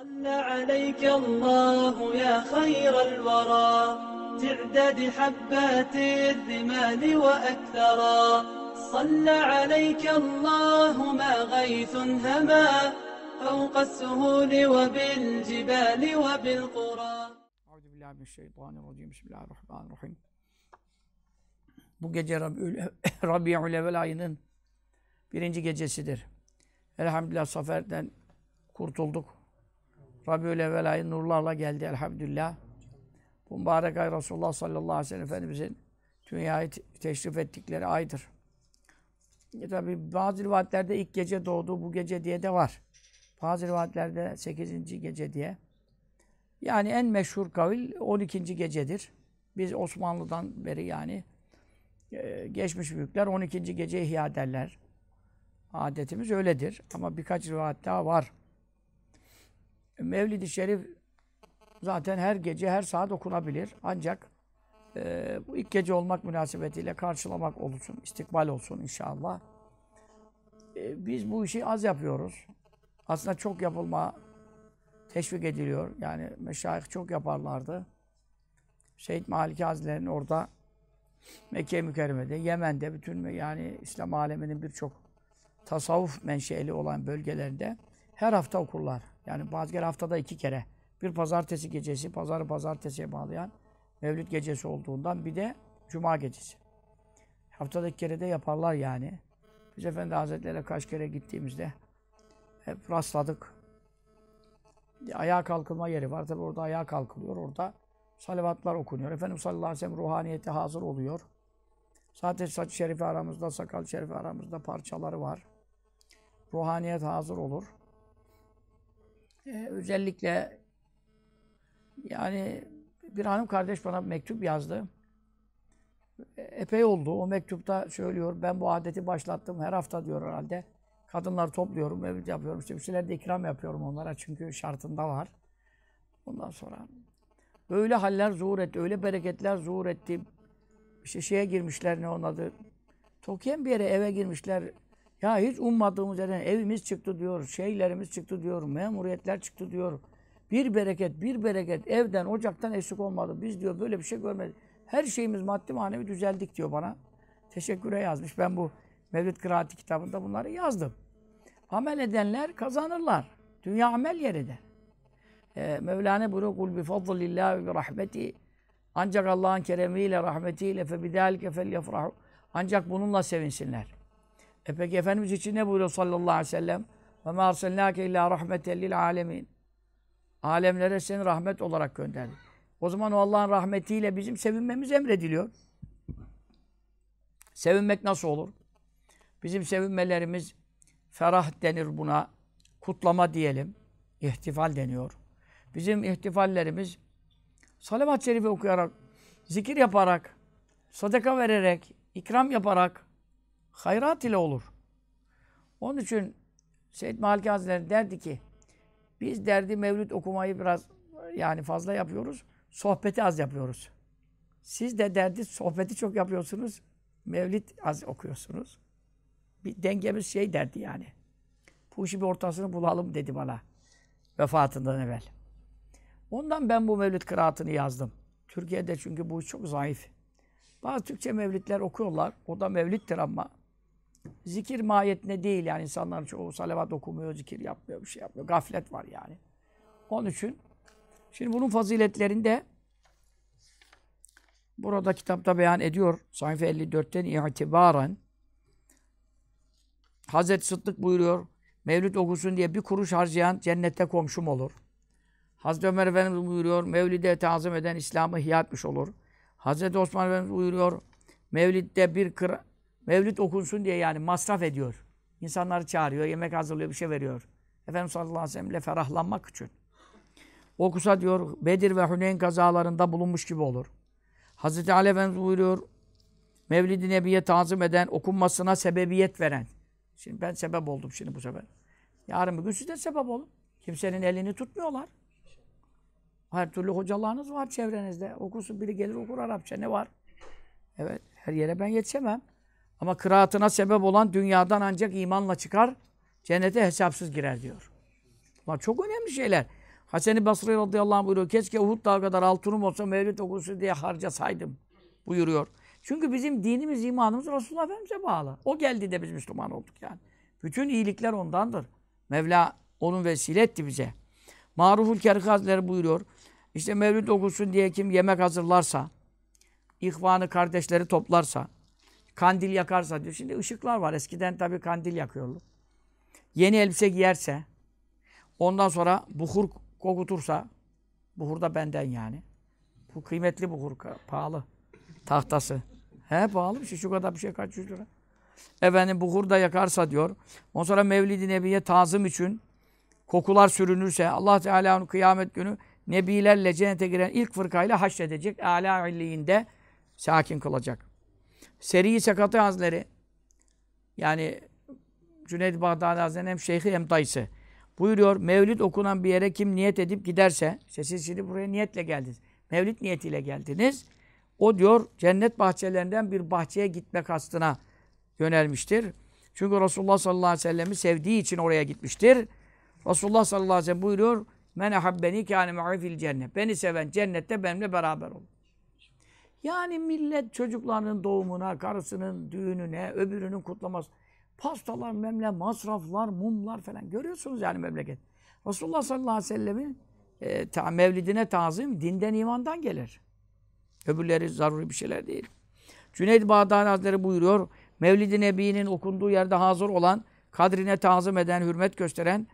صلى عليك الله يا خير الورى تعداد حبات الرمال وأكثرا صلى عليك الله ما غيث هما فوق السهول وبالجبال وبالقرى Euzu billahi mineşşeytanirracim. Bismillahirrahmanirrahim. Bu gece Rabiül, Rabiül Evvel ayının birinci gecesidir. Elhamdülillah Safer'den kurtulduk. Rabiül Evvel ayı nurlarla geldi elhamdülillah. Bu mübarek ay Resulullah sallallahu aleyhi ve sellem Efendimizin dünyayı te- teşrif ettikleri aydır. E tabi bazı rivayetlerde ilk gece doğdu bu gece diye de var. Bazı rivayetlerde 8. gece diye. Yani en meşhur kavil 12. gecedir. Biz Osmanlı'dan beri yani e, geçmiş büyükler 12. gece ihya derler. Adetimiz öyledir. Ama birkaç rivayet daha var. Mevlid-i Şerif zaten her gece, her saat okunabilir. Ancak e, bu ilk gece olmak münasebetiyle karşılamak olsun, istikbal olsun inşallah. E, biz bu işi az yapıyoruz. Aslında çok yapılma teşvik ediliyor. Yani meşayih çok yaparlardı. Seyyid Maliki Hazretleri'nin orada Mekke mükerremede, Yemen'de, bütün yani İslam aleminin birçok tasavvuf menşeli olan bölgelerinde her hafta okurlar. Yani bazı kere haftada iki kere. Bir pazartesi gecesi, pazarı pazartesiye bağlayan Mevlid gecesi olduğundan bir de Cuma gecesi. Haftada iki kere de yaparlar yani. Biz Efendi Hazretleri'ne kaç kere gittiğimizde hep rastladık. Ayağa kalkılma yeri var. Tabi orada ayağa kalkılıyor. Orada salavatlar okunuyor. Efendimiz sallallahu aleyhi ve sellem ruhaniyeti hazır oluyor. Zaten saç şerifi aramızda, sakal şerifi aramızda parçaları var. Ruhaniyet hazır olur. Ee, özellikle yani bir hanım kardeş bana mektup yazdı. E, Epey oldu. O mektupta söylüyor. Ben bu adeti başlattım. Her hafta diyor herhalde. Kadınları topluyorum, mevlid yapıyorum. İşte bir şeyler de ikram yapıyorum onlara. Çünkü şartında var. Ondan sonra öyle haller zuhur etti. Öyle bereketler zuhur etti. İşte şeye girmişler ne onun adı. Tokyen bir yere eve girmişler. Ya hiç ummadığımız yerden evimiz çıktı diyor. Şeylerimiz çıktı diyor. Memuriyetler çıktı diyor. Bir bereket, bir bereket evden, ocaktan eksik olmadı. Biz diyor böyle bir şey görmedik. Her şeyimiz maddi manevi düzeldik diyor bana. Teşekküre yazmış. Ben bu Mevlid Kıraati kitabında bunları yazdım. Amel edenler kazanırlar. Dünya amel yeridir. Ee, Mevlana buyuruyor kul bi fadlillahi ve rahmeti ancak Allah'ın keremiyle, rahmetiyle fe bidâlike felyefrahu ancak bununla sevinsinler. E peki Efendimiz için ne buyuruyor sallallahu aleyhi ve sellem? Ve mâ arsalnâke illâ rahmeten lil âlemin. Alemlere seni rahmet olarak gönderdi. O zaman o Allah'ın rahmetiyle bizim sevinmemiz emrediliyor. Sevinmek nasıl olur? Bizim sevinmelerimiz ferah denir buna. Kutlama diyelim. İhtifal deniyor. Bizim ihtifallerimiz salavat-ı şerife okuyarak, zikir yaparak, sadaka vererek, ikram yaparak, hayrat ile olur. Onun için Seyyid Maliki Hazretleri derdi ki, biz derdi mevlüt okumayı biraz yani fazla yapıyoruz, sohbeti az yapıyoruz. Siz de derdi sohbeti çok yapıyorsunuz, mevlid az okuyorsunuz. Bir dengemiz şey derdi yani. Bu işi bir ortasını bulalım dedi bana. Vefatından evvel. Ondan ben bu mevlid kıraatını yazdım. Türkiye'de çünkü bu iş çok zayıf. Bazı Türkçe mevlidler okuyorlar. O da mevliddir ama zikir mahiyetine değil yani insanlar çoğu salavat okumuyor, zikir yapmıyor, bir şey yapmıyor. Gaflet var yani. Onun için şimdi bunun faziletlerinde burada kitapta beyan ediyor. Sayfa 54'ten itibaren Hazreti Sıddık buyuruyor. Mevlid okusun diye bir kuruş harcayan cennette komşum olur. Hazreti Ömer Efendimiz buyuruyor. Mevlid'e tazim eden İslam'ı ihya etmiş olur. Hazreti Osman Efendimiz buyuruyor. Mevlid'de bir kıra, Mevlid okunsun diye yani masraf ediyor. İnsanları çağırıyor, yemek hazırlıyor, bir şey veriyor. Efendimiz sallallahu aleyhi ve sellem'le ferahlanmak için. Okusa diyor Bedir ve Hüneyn kazalarında bulunmuş gibi olur. Hazreti Ali Efendimiz buyuruyor. Mevlid-i Nebi'ye tazim eden, okunmasına sebebiyet veren. Şimdi ben sebep oldum şimdi bu sefer. Yarın bir gün siz de sebep olun. Kimsenin elini tutmuyorlar. Her türlü hocalarınız var çevrenizde. Okusun biri gelir okur Arapça. Ne var? Evet. Her yere ben yetişemem. Ama kıraatına sebep olan dünyadan ancak imanla çıkar. Cennete hesapsız girer diyor. Bunlar çok önemli şeyler. Hasan-ı Basri radıyallahu anh buyuruyor. Keşke Uhud dağı kadar altınım olsa mevlid okusun diye harcasaydım buyuruyor. Çünkü bizim dinimiz, imanımız Resulullah Efendimiz'e bağlı. O geldi de biz Müslüman olduk yani. Bütün iyilikler ondandır. Mevla onun vesile etti bize. Maruful Hazretleri buyuruyor. İşte mevlid okusun diye kim yemek hazırlarsa, ihvanı kardeşleri toplarsa, kandil yakarsa diyor. Şimdi ışıklar var. Eskiden tabii kandil yakıyorlar. Yeni elbise giyerse, ondan sonra buhur kokutursa, buhur da benden yani. Bu kıymetli buhur, pahalı. Tahtası. He pahalı bir şey. Şu kadar bir şey kaç yüz lira. Efendim buhur da yakarsa diyor. Ondan sonra Mevlid-i Nebi'ye tazım için kokular sürünürse Allah Teala onu kıyamet günü nebilerle cennete giren ilk fırkayla haşredecek. Âlâ illiğinde sakin kılacak. Seri Sekatı Hazretleri yani Cüneyd Bağdadi Hazretleri'nin hem şeyhi hem dayısı. Buyuruyor Mevlid okunan bir yere kim niyet edip giderse işte şimdi buraya niyetle geldiniz. Mevlid niyetiyle geldiniz. O diyor cennet bahçelerinden bir bahçeye gitmek kastına yönelmiştir. Çünkü Resulullah sallallahu aleyhi ve sellem'i sevdiği için oraya gitmiştir. Resulullah sallallahu aleyhi ve sellem buyuruyor Men ahabbeni kâne ma'ifil cennet. Beni seven cennette benimle beraber olur. Yani millet çocuklarının doğumuna, karısının düğününe, öbürünün kutlaması. Pastalar, memle, masraflar, mumlar falan. Görüyorsunuz yani memleket. Resulullah sallallahu aleyhi ve sellemin e, ta, mevlidine tazim dinden imandan gelir. Öbürleri zaruri bir şeyler değil. Cüneyd Bağdadi Hazretleri buyuruyor. Mevlid-i Nebi'nin okunduğu yerde hazır olan, kadrine tazım eden, hürmet gösteren,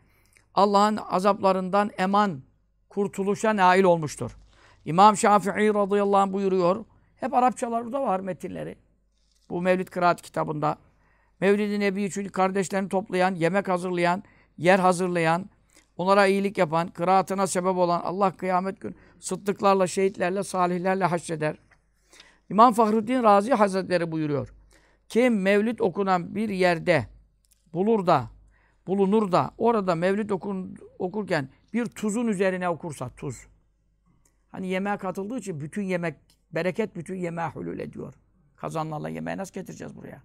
Allah'ın azaplarından eman, kurtuluşa nail olmuştur. İmam Şafii radıyallahu anh buyuruyor. Hep Arapçalarda var metinleri. Bu Mevlid Kıraat kitabında. Mevlid-i Nebi için kardeşlerini toplayan, yemek hazırlayan, yer hazırlayan, onlara iyilik yapan, kıraatına sebep olan Allah kıyamet günü sıddıklarla, şehitlerle, salihlerle haşreder. İmam Fahruddin Razi Hazretleri buyuruyor. Kim mevlid okunan bir yerde bulur da, bulunur da orada mevlid okun, okurken bir tuzun üzerine okursa, tuz. Hani yemeğe katıldığı için bütün yemek, bereket bütün yemeğe hulul ediyor. Kazanlarla yemeği nasıl getireceğiz buraya?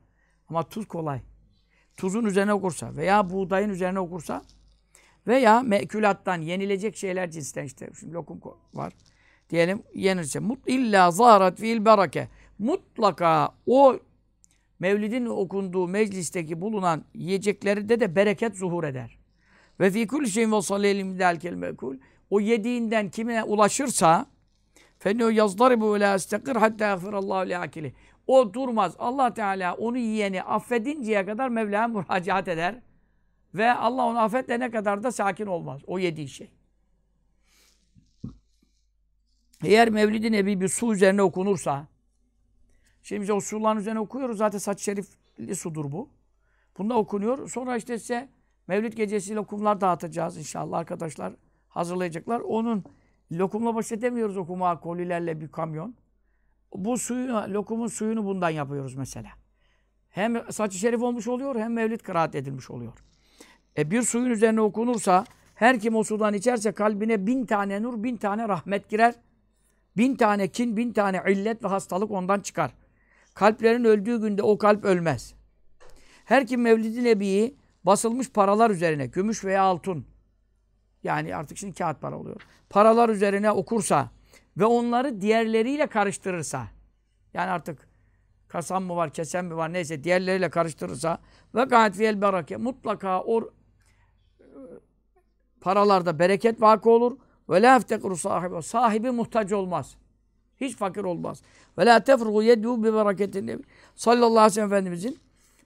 Ama tuz kolay. Tuzun üzerine okursa veya buğdayın üzerine okursa veya mekülattan yenilecek şeyler cinsten işte. Şimdi lokum var. Diyelim yenirse. Mut illa zaharat fiil bereke. Mutlaka o Mevlidin okunduğu meclisteki bulunan yiyeceklerde de bereket zuhur eder. Ve fi kulli şeyin ve sallelim delkel mekul. O yediğinden kime ulaşırsa fennehu yazdaribu la istekir hatta yagfirallahu li akili. O durmaz. Allah Teala onu yiyeni affedinceye kadar Mevla'ya müracaat eder. Ve Allah onu affedene kadar da sakin olmaz. O yediği şey. Eğer Mevlid-i Nebi bir su üzerine okunursa, şimdi biz o suların üzerine okuyoruz. Zaten saç şerifli sudur bu. Bunda okunuyor. Sonra işte size Mevlid gecesi lokumlar dağıtacağız inşallah arkadaşlar. Hazırlayacaklar. Onun lokumla baş edemiyoruz okuma kolilerle bir kamyon. Bu suyu, lokumun suyunu bundan yapıyoruz mesela. Hem saç şerif olmuş oluyor hem mevlid kıraat edilmiş oluyor. E bir suyun üzerine okunursa her kim o sudan içerse kalbine bin tane nur, bin tane rahmet girer. Bin tane kin, bin tane illet ve hastalık ondan çıkar. Kalplerin öldüğü günde o kalp ölmez. Her kim Mevlid-i Nebi'yi basılmış paralar üzerine, gümüş veya altın, yani artık şimdi kağıt para oluyor. Paralar üzerine okursa ve onları diğerleriyle karıştırırsa, yani artık kasam mı var, kesen mi var neyse diğerleriyle karıştırırsa ve gayet fiyel bereke mutlaka o paralarda bereket vakı olur. Ve la eftekru sahibi. Sahibi muhtaç olmaz. Hiç fakir olmaz. Ve la tefrugu yedû bi bereketin Sallallahu aleyhi ve sellem Efendimizin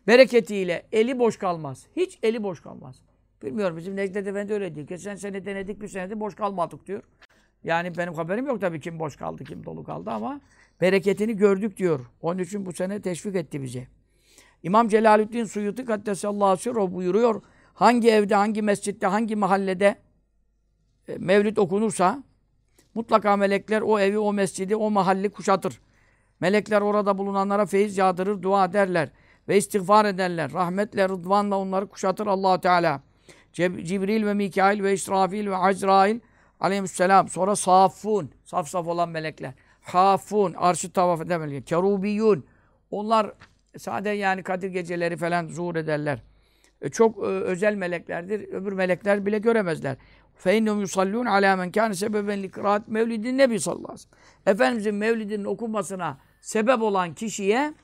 bereketiyle eli boş kalmaz. Hiç eli boş kalmaz. Bilmiyorum bizim Necdet Efendi öyle diyor. Geçen sene denedik bir senede boş kalmadık diyor. Yani benim haberim yok tabii kim boş kaldı, kim dolu kaldı ama bereketini gördük diyor. Onun için bu sene teşvik etti bizi. İmam Celalüddin Suyuti Kaddesallahu Sirruh buyuruyor. Hangi evde, hangi mescitte, hangi mahallede e, mevlid okunursa mutlaka melekler o evi, o mescidi, o mahalli kuşatır. Melekler orada bulunanlara feyiz yağdırır, dua ederler ve istiğfar ederler. Rahmetle, rıdvanla onları kuşatır allah Teala. Cibril ve Mikail ve İsrafil ve Azrail aleyhisselam. Sonra safun, saf saf olan melekler. Hafun, arşı tavaf eden melekler. Kerubiyun. Onlar sade yani Kadir geceleri falan zuhur ederler. E, çok e, özel meleklerdir. Öbür melekler bile göremezler. Yusallun ala men kana sebeben li kıraat mevlidin nebi sallallahu aleyhi ve sellem. Efendimizin mevlidinin okunmasına sebep olan kişiye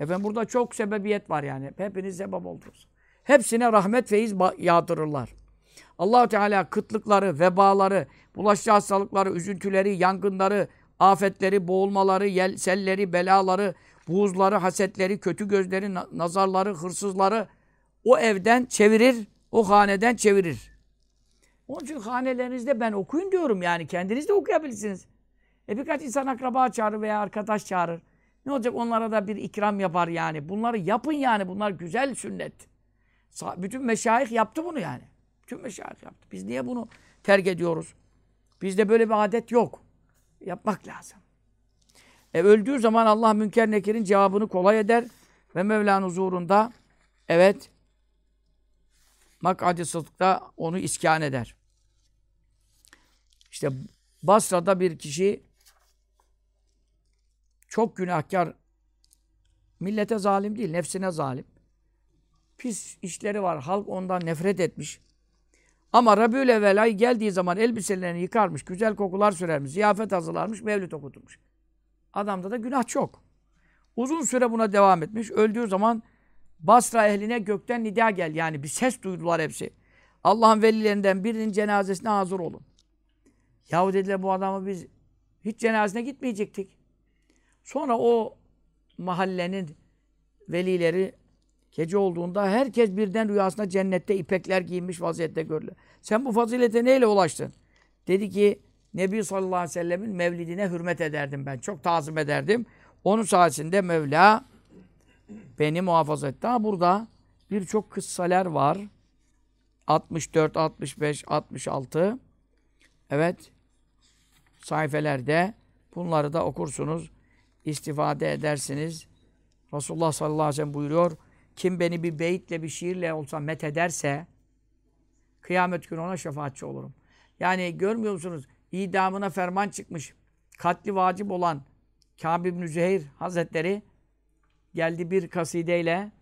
efendim burada çok sebebiyet var yani. Hepiniz sebep oldunuz. Hepsine rahmet feyiz yağdırırlar. allah Teala kıtlıkları, vebaları, bulaşıcı hastalıkları, üzüntüleri, yangınları, afetleri, boğulmaları, yel, selleri, belaları, buğuzları, hasetleri, kötü gözleri, nazarları, hırsızları o evden çevirir, o haneden çevirir. Onun için hanelerinizde ben okuyun diyorum yani. Kendiniz de okuyabilirsiniz. E birkaç insan akraba çağırır veya arkadaş çağırır. Ne olacak onlara da bir ikram yapar yani. Bunları yapın yani. Bunlar güzel sünnet. Bütün meşayih yaptı bunu yani. Bütün meşayih yaptı. Biz niye bunu terk ediyoruz? Bizde böyle bir adet yok. Yapmak lazım. E öldüğü zaman Allah Münker Nekir'in cevabını kolay eder ve Mevla'nın huzurunda evet makadi sıdkta onu iskan eder. İşte Basra'da bir kişi çok günahkar millete zalim değil, nefsine zalim. Pis işleri var. Halk ondan nefret etmiş. Ama Rabiül Evvel ay geldiği zaman elbiselerini yıkarmış, güzel kokular sürermiş, ziyafet hazırlarmış, mevlüt okuturmuş. Adamda da günah çok. Uzun süre buna devam etmiş. Öldüğü zaman Basra ehline gökten nida gel. Yani bir ses duydular hepsi. Allah'ın velilerinden birinin cenazesine hazır olun. Yahu dediler bu adamı biz hiç cenazesine gitmeyecektik. Sonra o mahallenin velileri gece olduğunda herkes birden rüyasında cennette ipekler giyinmiş vaziyette görülür. Sen bu fazilete neyle ulaştın? Dedi ki Nebi sallallahu aleyhi ve sellemin mevlidine hürmet ederdim ben. Çok tazim ederdim. Onun sayesinde Mevla beni muhafaza etti. Ha burada birçok kıssaler var. 64, 65, 66. Evet. Sayfelerde bunları da okursunuz. istifade edersiniz. Resulullah sallallahu aleyhi ve sellem buyuruyor. Kim beni bir beyitle, bir şiirle olsa met ederse kıyamet günü ona şefaatçi olurum. Yani görmüyor musunuz? İdamına ferman çıkmış. Katli vacip olan Kâb ibn Züheyr Hazretleri geldi bir kasideyle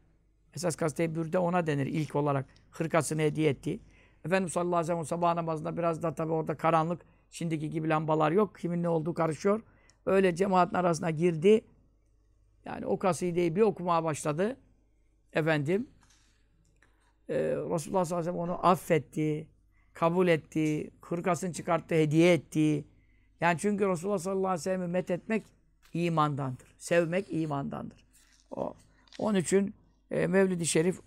esas kaside bürde ona denir ilk olarak hırkasını hediye etti. Efendimiz sallallahu aleyhi ve sellem sabah namazında biraz da tabii orada karanlık şimdiki gibi lambalar yok. Kimin ne olduğu karışıyor. Öyle cemaatin arasına girdi. Yani o kasideyi bir okumaya başladı. Efendim e, Resulullah sallallahu aleyhi ve sellem onu affetti, kabul etti, hırkasını çıkarttı, hediye etti. Yani çünkü Resulullah sallallahu aleyhi ve sellem'i met etmek imandandır. Sevmek imandandır. O, onun için e, Mevlid-i Şerif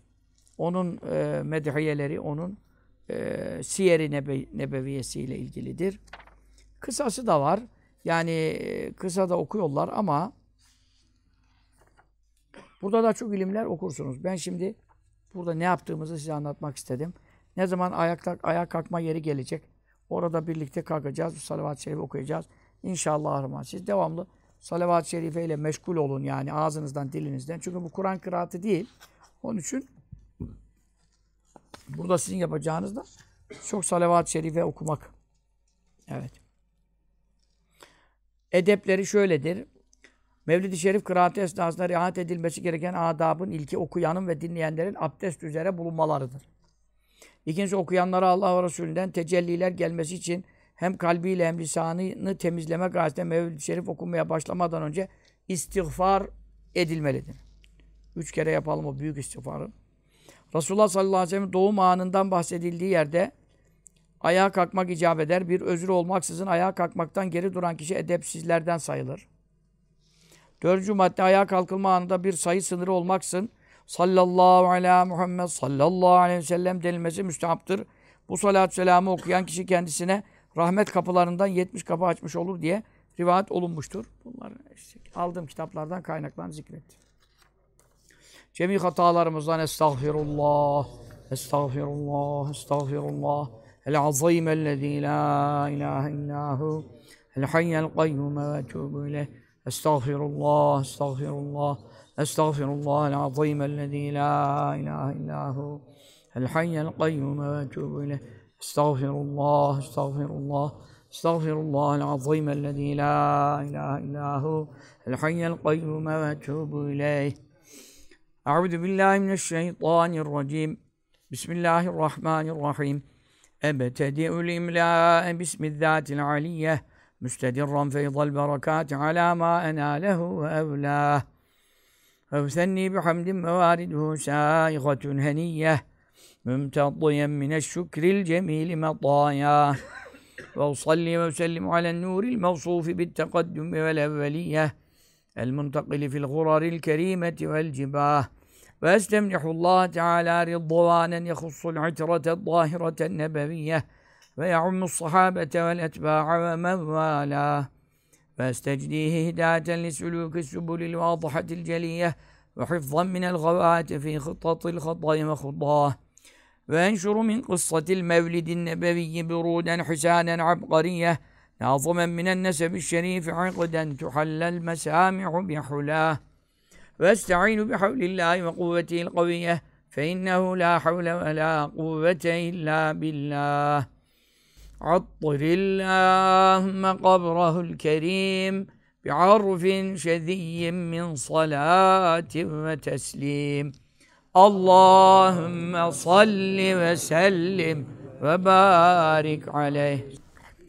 onun e, medhiyeleri, onun e, siyeri nebe, nebeviyesiyle ilgilidir. Kısası da var. Yani e, kısa da okuyorlar ama burada da çok ilimler okursunuz. Ben şimdi burada ne yaptığımızı size anlatmak istedim. Ne zaman ayakta, ayağa kalkma yeri gelecek. Orada birlikte kalkacağız. Salavat-ı Şerif okuyacağız. İnşallah siz devamlı salavat-ı şerife ile meşgul olun yani ağzınızdan, dilinizden. Çünkü bu Kur'an kıraatı değil. Onun için burada sizin yapacağınız da çok salavat-ı şerife okumak. Evet. Edepleri şöyledir. Mevlid-i Şerif kıraati esnasında riayet edilmesi gereken adabın ilki okuyanın ve dinleyenlerin abdest üzere bulunmalarıdır. İkincisi okuyanlara Allah ve Resulünden tecelliler gelmesi için hem kalbiyle hem lisanını temizleme gayesinde Mevlid-i Şerif okunmaya başlamadan önce istiğfar edilmelidir. Üç kere yapalım o büyük istiğfarı. Resulullah sallallahu aleyhi ve sellem doğum anından bahsedildiği yerde ayağa kalkmak icap eder. Bir özür olmaksızın ayağa kalkmaktan geri duran kişi edepsizlerden sayılır. Dördüncü madde ayağa kalkılma anında bir sayı sınırı olmaksın sallallahu aleyhi Muhammed sallallahu aleyhi ve sellem denilmesi müstehaptır. Bu salatü selamı okuyan kişi kendisine rahmet kapılarından 70 kapı açmış olur diye rivayet olunmuştur. Bunlar işte aldığım kitaplardan kaynaklarını zikrettim. Cemi hatalarımızdan estağfirullah, estağfirullah, estağfirullah. El azim ellezî la ilahe illahu. El hayyel kayyume ve etûbü ileyh. أستغفر الله أستغفر الله أستغفر الله العظيم الذي لا إله إلا هو الحي القيوم وأتوب إليه. أستغفر الله أستغفر الله أستغفر الله العظيم الذي لا إله إلا هو الحي القيوم وأتوب إليه. أعوذ بالله من الشيطان الرجيم. بسم الله الرحمن الرحيم. أبتدئ الإملاء باسم الذات العلية. مستدرا فيض البركات على ما أناله وأولاه أوثني بحمد موارده سائغة هنية ممتضيا من الشكر الجميل مطايا. وأصلي وأسلم على النور الموصوف بالتقدم والأولية المنتقل في الغرر الكريمة والجباه. وأستمنح الله تعالى رضوانا يخص العترة الظاهرة النبوية ويعم الصحابة والأتباع ومن والاه فاستجديه هداية لسلوك السبل الواضحة الجلية وحفظا من الغوات في خطط الخطأ وخطاه. وينشر من قصة المولد النبوي برودا حسانا عبقرية ناظما من النسب الشريف عقدا تحل المسامع بحلاه. واستعين بحول الله وقوته القوية فإنه لا حول ولا قوة إلا بالله. عطر اللهم قبره الكريم بعرف شذي من صلاة وتسليم. اللهم صل وسلم وبارك عليه.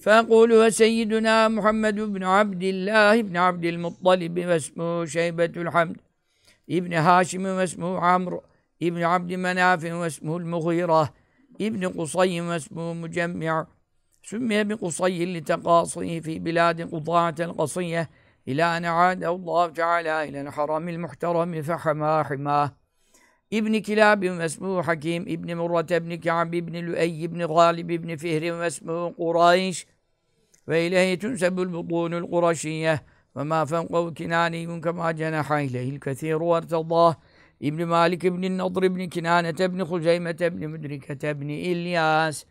فأقول وسيدنا محمد بن عبد الله بن عبد المطلب واسمه شيبة الحمد ابن هاشم واسمه عمرو ابن عبد مناف واسمه المغيرة ابن قصي واسمه مجمع سمي بقصي لتقاصيه في بلاد قضاعة القصية إلى أن عاد الله تعالى إلى الحرم المحترم فحما حماه ابن كلاب واسمه حكيم ابن مرة ابن كعب ابن لؤي ابن غالب ابن فهر واسمه قريش. وإليه تنسب البطون القرشية. وما فوقه كناني كما جنح إليه الكثير وارتضاه ابن مالك ابن النضر ابن كنانة ابن خزيمة ابن مدركة ابن إلياس.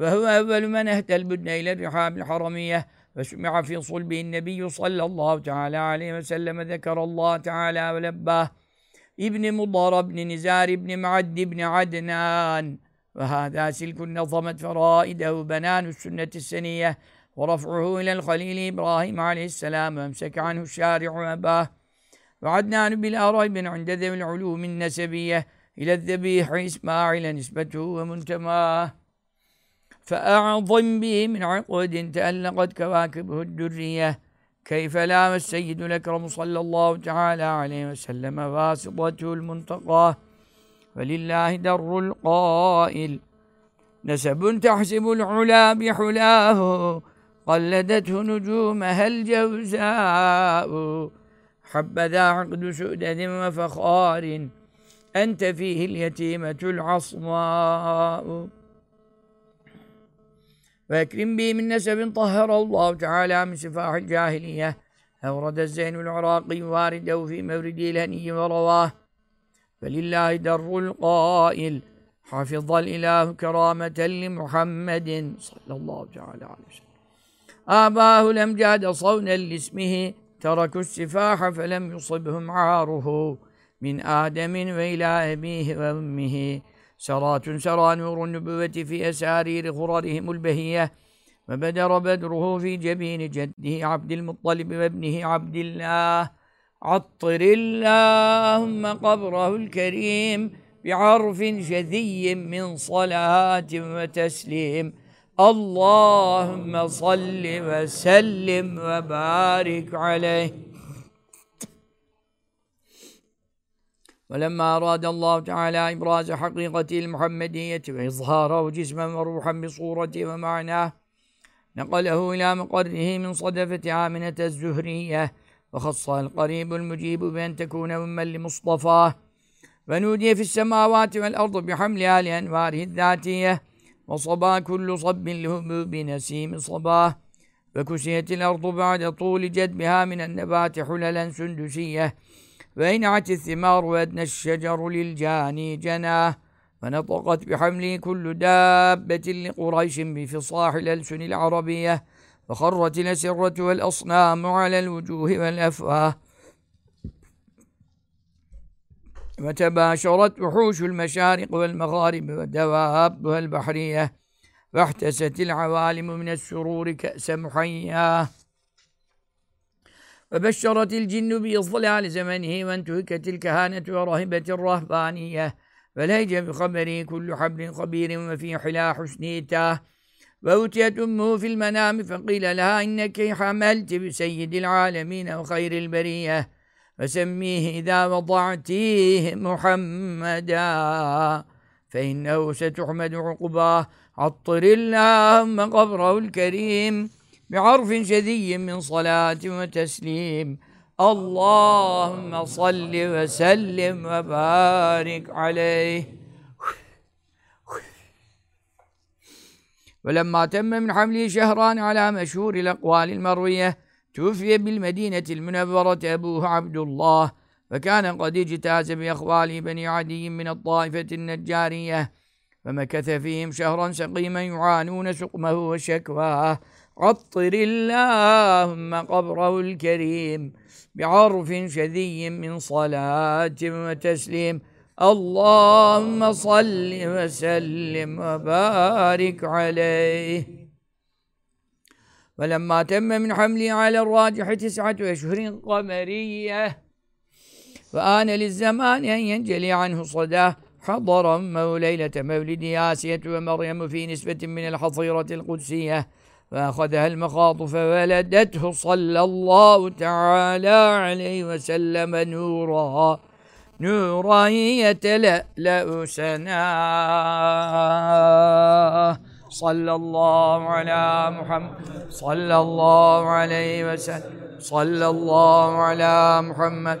وهو أول من أهدى البدن إلى الرحاب الحرمية وسمع في صلبه النبي صلى الله تعالى عليه وسلم ذكر الله تعالى ولباه ابن مضر ابن نزار ابن معد ابن عدنان. وهذا سلك نظمت فرائده بنان السنة السنية ورفعه إلى الخليل إبراهيم عليه السلام وأمسك عنه الشارع أباه وعدنان بلا ريب عند ذوي العلوم النسبية إلى الذبيح إسماعيل نسبته ومنتماه. فأعظم به من عقود تألقت كواكبه الدرية. كيف لا والسيد الأكرم صلى الله تعالى عليه وسلم واسطته المنتقى ولله در القائل. نسب تحسب العلا بحلاه. قلدته نجومها الجوزاء. حبذا عقد سؤدد وفخار. أنت فيه اليتيمة العصماء. وأكرم به من نسب طهر الله تعالى من سفاح الجاهلية. أورد الزين العراقي وارده في مورد الهني ورواه. فلله در القائل حفظ الإله كرامة لمحمد صلى الله تعالى عليه وسلم. آباه الأمجاد صونا لاسمه تركوا السفاح فلم يصبهم عاره. من آدم وإلى أبيه وأمه سرات سرى نور النبوة في أسارير غررهم البهية وبدر بدره في جبين جده عبد المطلب وابنه عبد الله. عطر اللهم قبره الكريم بعرف شذي من صلاة وتسليم. اللهم صل وسلم وبارك عليه. ولما أراد الله تعالى إبراز حقيقته المحمدية وإظهاره جسما وروحا بصورته ومعناه نقله إلى مقره من صدفة آمنة الزهرية وخصها القريب المجيب بأن تكون أما لمصطفاه ونودي في السماوات والأرض بحملها لأنواره الذاتية وصبا كل صب له بنسيم صباه وكسيت الأرض بعد طول جدبها من النبات حللا سندسية. وإنعت الثمار وأدنى الشجر للجاني جناه ونطقت بحمله كل دابة لقريش بفصاح الألسن العربية وخرت الأسرة والأصنام على الوجوه والأفواه. وتباشرت وحوش المشارق والمغارب ودوابها البحرية واحتست العوالم من السرور كأس محياه. وبشرت الجن بإضلال زمنه وانتهكت الكهانة ورهبت الرهبانية. فلهج بخبري كل حبل خبير وفي حلا حسني تاه وأتيت أمه في المنام فقيل لها إنك حملت بسيد العالمين وخير البرية. فسميه إذا وضعتيه محمدا. فإنه ستحمد عقباه. عطر اللهم قبره الكريم. بعرف شذي من صلاة وتسليم. اللهم صل وسلم وبارك عليه. ولما تم من حمله شهران على مشهور الأقوال المروية توفي بالمدينة المنورة أبوه عبد الله فكان قد اجتاز بأخوال بني عدي من الطائفة النجارية فمكث فيهم شهرا سقيما يعانون سقمه وشكواه عطر اللهم قبره الكريم بعرف شذي من صلاة وتسليم. اللهم صل وسلم وبارك عليه. ولما تم من حملي على الراجح تسعة أشهر قمرية فآن للزمان أن ينجلي عنه صداه. حضر أمه ليلة مولد آسية ومريم في نسبة من الحظيرة القدسية. فأخذها المخاض فولدته صلى الله تعالى عليه وسلم نورا. نورا يتلألأ سناه صلى الله على محمد. صلى الله عليه وسلم. صلى الله على محمد.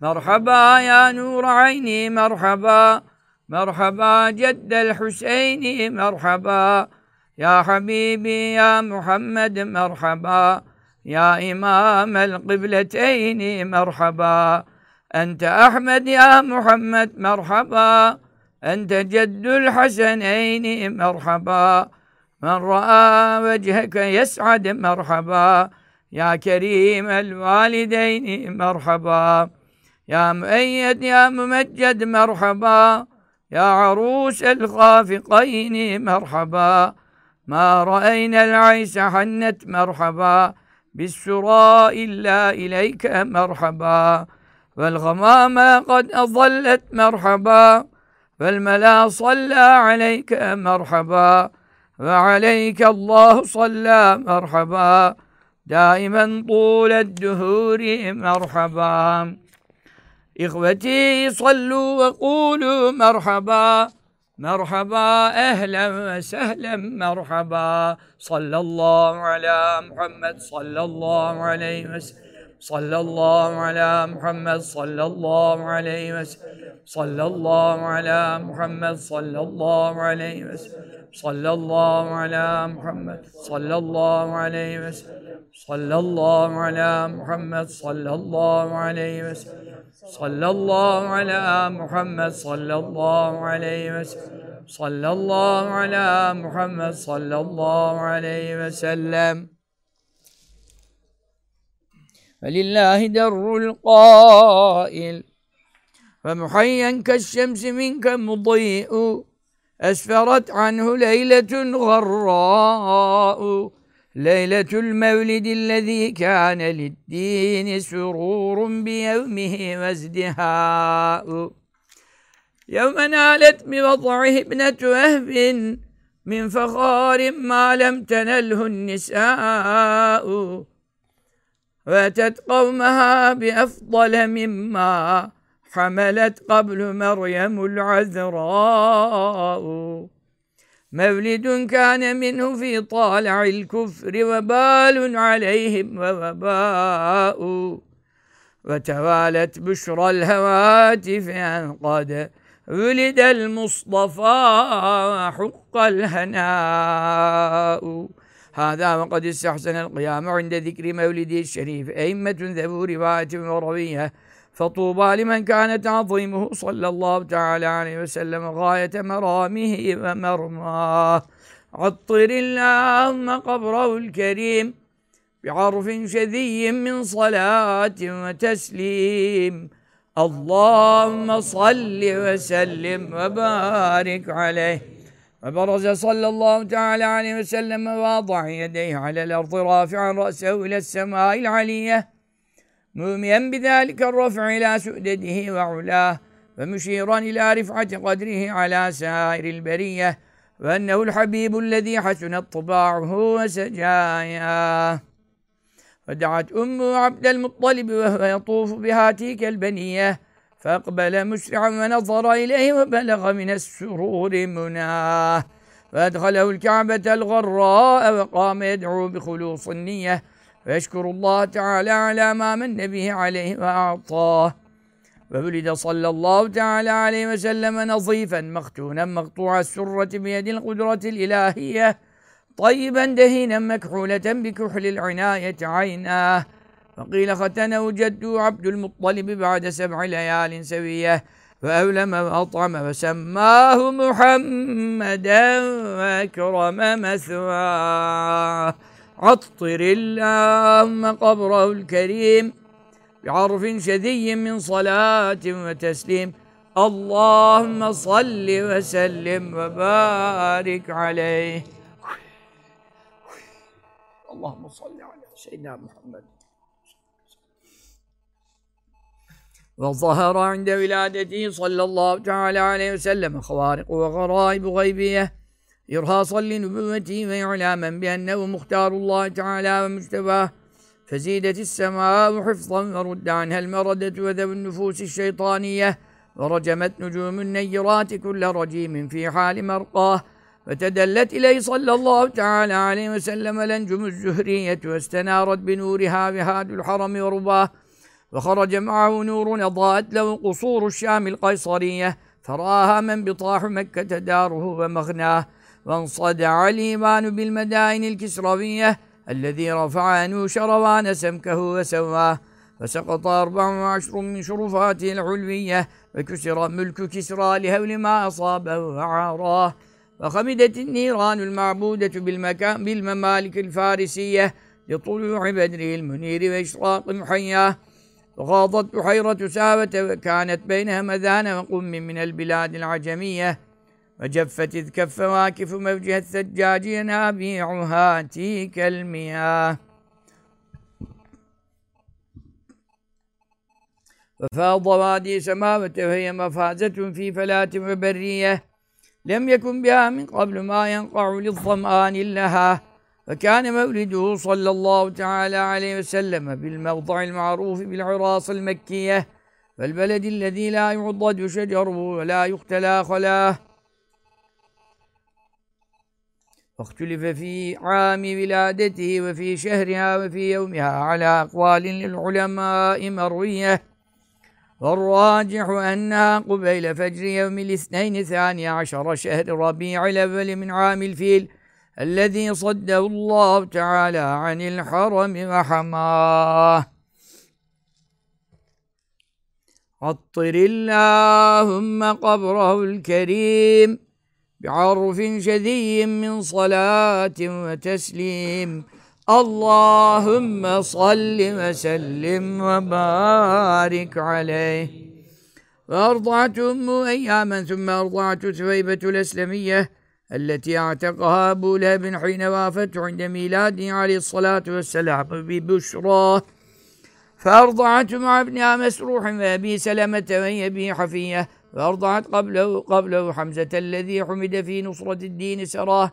مرحبا يا نور عيني مرحبا. مرحبا جد الحسين مرحبا. يا حبيبي يا محمد مرحبا. يا إمام القبلتين مرحبا. أنت أحمد يا محمد مرحبا. أنت جد الحسنين مرحبا. من رأى وجهك يسعد مرحبا. يا كريم الوالدين مرحبا. يا مؤيد يا ممجد مرحبا. يا عروس الخافقين مرحبا. ما رأينا العيس حنت مرحبا. بالسراء إلا إليك مرحبا. والغمامة قد أظلت مرحبا. فالملا صلى عليك مرحبا. وعليك الله صلى مرحبا. دائما طول الدهور مرحبا. إخوتي صلوا وقولوا مرحبا مرحبا أهلا وسهلا مرحبا صلى الله على محمد صلى الله عليه وسلم صلى الله على محمد صلى الله عليه وسلم صلى الله على محمد صلى الله عليه وسلم صلى الله على محمد صلى الله عليه وسلم صلى الله على محمد صلى الله عليه وسلم صلى الله على محمد صلى الله عليه وسلم. صلى الله على محمد صلى الله عليه وسلم. فلله در القائل. فمحيا كالشمس منك مضيء. أسفرت عنه ليلة غراء. ليلة المولد الذي كان للدين سرور بيومه وازدهاء. يوم نالت بوضعه ابنة وهب من فخار ما لم تنله النساء. واتت قومها بأفضل مما حملت قبل مريم العذراء. مولد كان منه في طالع الكفر وبال عليهم ووباء وتوالت بشرى الهواتف أن قد ولد المصطفى وحق الهناء. هذا وقد استحسن القيام عند ذكر مولده الشريف. أئمة ذو رواية وروية فطوبى لمن كان تعظيمه صلى الله تعالى عليه وسلم غاية مرامه ومرماه. عطر اللهم قبره الكريم بعرف شذي من صلاة وتسليم. اللهم صل وسلم وبارك عليه. وبرز صلى الله تعالى عليه وسلم ووضع يديه على الأرض رافعا رأسه إلى السماء العلية. موميا بذلك الرفع إلى سؤدده وعلاه ومشيرا إلى رفعة قدره على سائر البرية وأنه الحبيب الذي حسنت طباعه وسجاياه. ودعت أمه عبد المطلب وهو يطوف بهاتيك البنية فأقبل مسرعا ونظر إليه وبلغ من السرور مناه. فأدخله الكعبة الغراء وقام يدعو بخلوص النية ويشكر الله تعالى على ما من به عليه وأعطاه. وولد صلى الله تعالى عليه وسلم نظيفا مختونا مقطوع السرة بيد القدرة الإلهية طيبا دهينا مكحولة بكحل العناية عيناه. وقيل ختنه جده عبد المطلب بعد سبع ليال سوية فأولم وأطعم وسماه محمدا وأكرم مثواه. عطر اللهم قبره الكريم بعرف شذي من صلاة وتسليم. اللهم صل وسلم وبارك عليه. اللهم صل على سيدنا محمد. وظهر عند ولادته صلى الله تعالى عليه وسلم خوارق وغرائب غيبية إرهاصا لنبوته وإعلاما بأنه مختار الله تعالى ومجتباه. فزيدت السماء حفظا ورد عنها المردة وذوي النفوس الشيطانية. ورجمت نجوم النيرات كل رجيم في حال مرقاه. فتدلت إليه صلى الله تعالى عليه وسلم الأنجم الزهرية واستنارت بنورها بهاد الحرم ورباه. وخرج معه نور أضاءت له قصور الشام القيصرية. فرآها من بطاح مكة داره ومغناه. وانصدع الإيمان بالمدائن الكسروية الذي رفع عنه شروان سمكه وسواه فسقط أربع وعشر من شرفاته العلوية وكسر ملك كسرى لهول ما أصابه وعاراه. وخمدت النيران المعبودة بالمكان بالممالك الفارسية لطلوع بدره المنير وإشراق محياه. وغاضت بحيرة ساوة وكانت بينها مذان وقم من البلاد العجمية. وجفت إذ كف واكف موجه الثجاج ينابيعها تيك المياه. وفاض وادي سماوة وهي مفازة في فلاة وبرية. لم يكن بها من قبل ما ينقع للظمآن لها. فكان مولده صلى الله تعالى عليه وسلم بالموضع المعروف بالعراس المكية. والبلد الذي لا يعضد شجره ولا يختلى خلاه. واختلف في عام ولادته وفي شهرها وفي يومها على أقوال للعلماء مروية. والراجح أنها قبيل فجر يوم الاثنين ثاني عشر شهر ربيع الأول من عام الفيل الذي صده الله تعالى عن الحرم وحماه. عطر اللهم قبره الكريم. بعرف شذي من صلاة وتسليم. اللهم صل وسلم وبارك عليه. وأرضعت أم أياما ثم أرضعت ثويبة الأسلمية التي أعتقها أبو لهب حين وافت عند ميلاده عليه الصلاة والسلام ببشرى. فأرضعت مع ابنها مسروح وأبي سلمة وهي أبي حفية. فأرضعت قبله قبله حمزة الذي حمد في نصرة الدين سراه.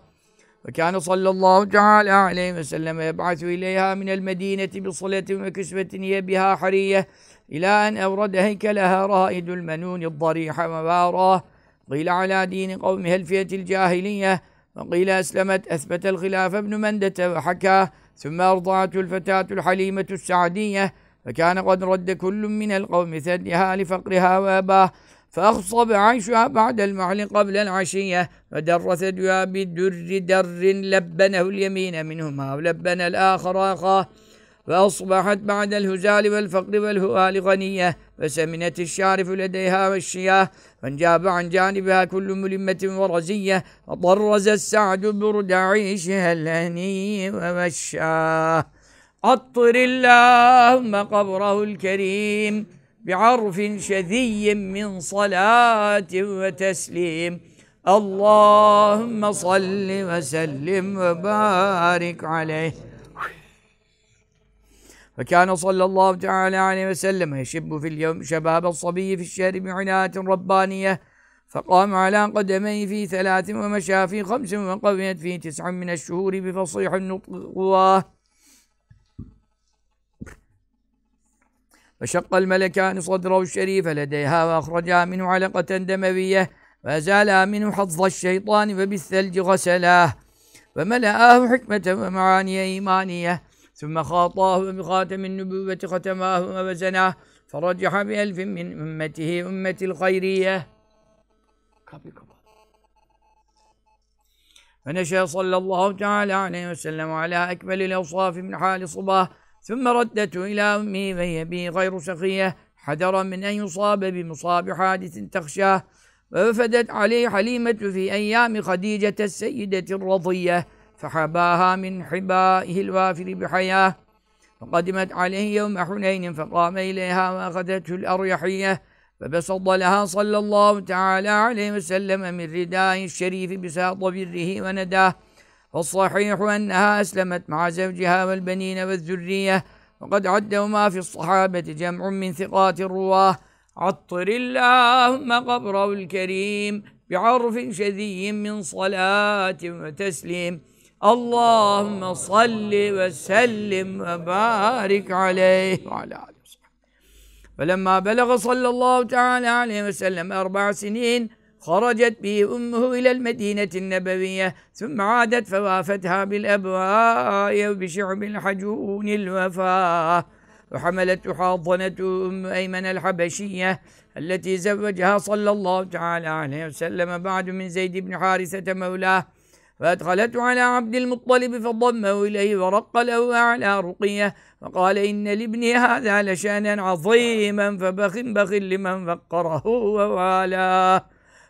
وكان صلى الله تعالى عليه وسلم يبعث إليها من المدينة بصلة وكسوة هي بها حرية إلى أن أورد هيكلها رائد المنون الضريح وباراه قيل على دين قومها الفئة الجاهلية. وقيل أسلمت أثبت الخلاف ابن مندة وحكاه ثم أرضعته الفتاة الحليمة السعدية. فكان قد رد كل من القوم ثديها لفقرها وأباه. فأخصب عيشها بعد المعل قبل العشية فدر ثديها بالدر در لبنه اليمين منهما ولبن الآخر أخاه. فأصبحت بعد الهزال والفقر والهوال غنية فسمنت الشارف لديها والشياه. فانجاب عن جانبها كل ملمة ورزية وطرز السعد برد عيشها الهني ومشاه. عطر اللهم قبره الكريم. بعرف شذي من صلاة وتسليم. اللهم صل وسلم وبارك عليه. فكان صلى الله تعالى عليه وسلم يشب في اليوم شباب الصبي في الشهر بعناية ربانية فقام على قدميه في ثلاث ومشى في خمس وقويت في تسع من الشهور بفصيح النطق. فشق الملكان صدره الشريف لديها وأخرجا منه علقة دموية فأزالا منه حظ الشيطان وبالثلج غسلاه وملآه حكمة ومعاني إيمانية ثم خاطاه بخاتم النبوة ختماه ووزناه فرجح بألف من أمته أمة الخيرية. فنشأ صلى الله تعالى عليه وسلم على أكمل الأوصاف من حال صباه ثم ردته إلى أمه وهي به غير سخية. حذرا من أن يصاب بمصاب حادث تخشاه. ووفدت عليه حليمة في أيام خديجة السيدة الرضية فحباها من حبائه الوافر بحياة. فقدمت عليه يوم حنين فقام إليها وأخذته الأريحية. فبسط لها صلى الله تعالى عليه وسلم من ردائه الشريف بساط بره ونداه. والصحيح أنها أسلمت مع زوجها والبنين والذرية وقد عدهما في الصحابة جمع من ثقات الرواة. عطر اللهم قبره الكريم بعرف شذي من صلاة وتسليم. اللهم صل وسلم وبارك عليه. وعلى آله وصحبه. فلما بلغ صلى الله تعالى عليه وسلم أربع سنين خرجت به أمه إلى المدينة النبوية ثم عادت فوافتها بالأبواء وبشعب الحجون الوفاة وحملت حاضنة أم أيمن الحبشية التي زوجها صلى الله تعالى عليه وسلم بعد من زيد بن حارثة مولاه. فأدخلته على عبد المطلب فضمه إليه ورق له أعلى رقية وقال إن لابني هذا لشأنا عظيما فبخ بخ لمن فقره ووالاه.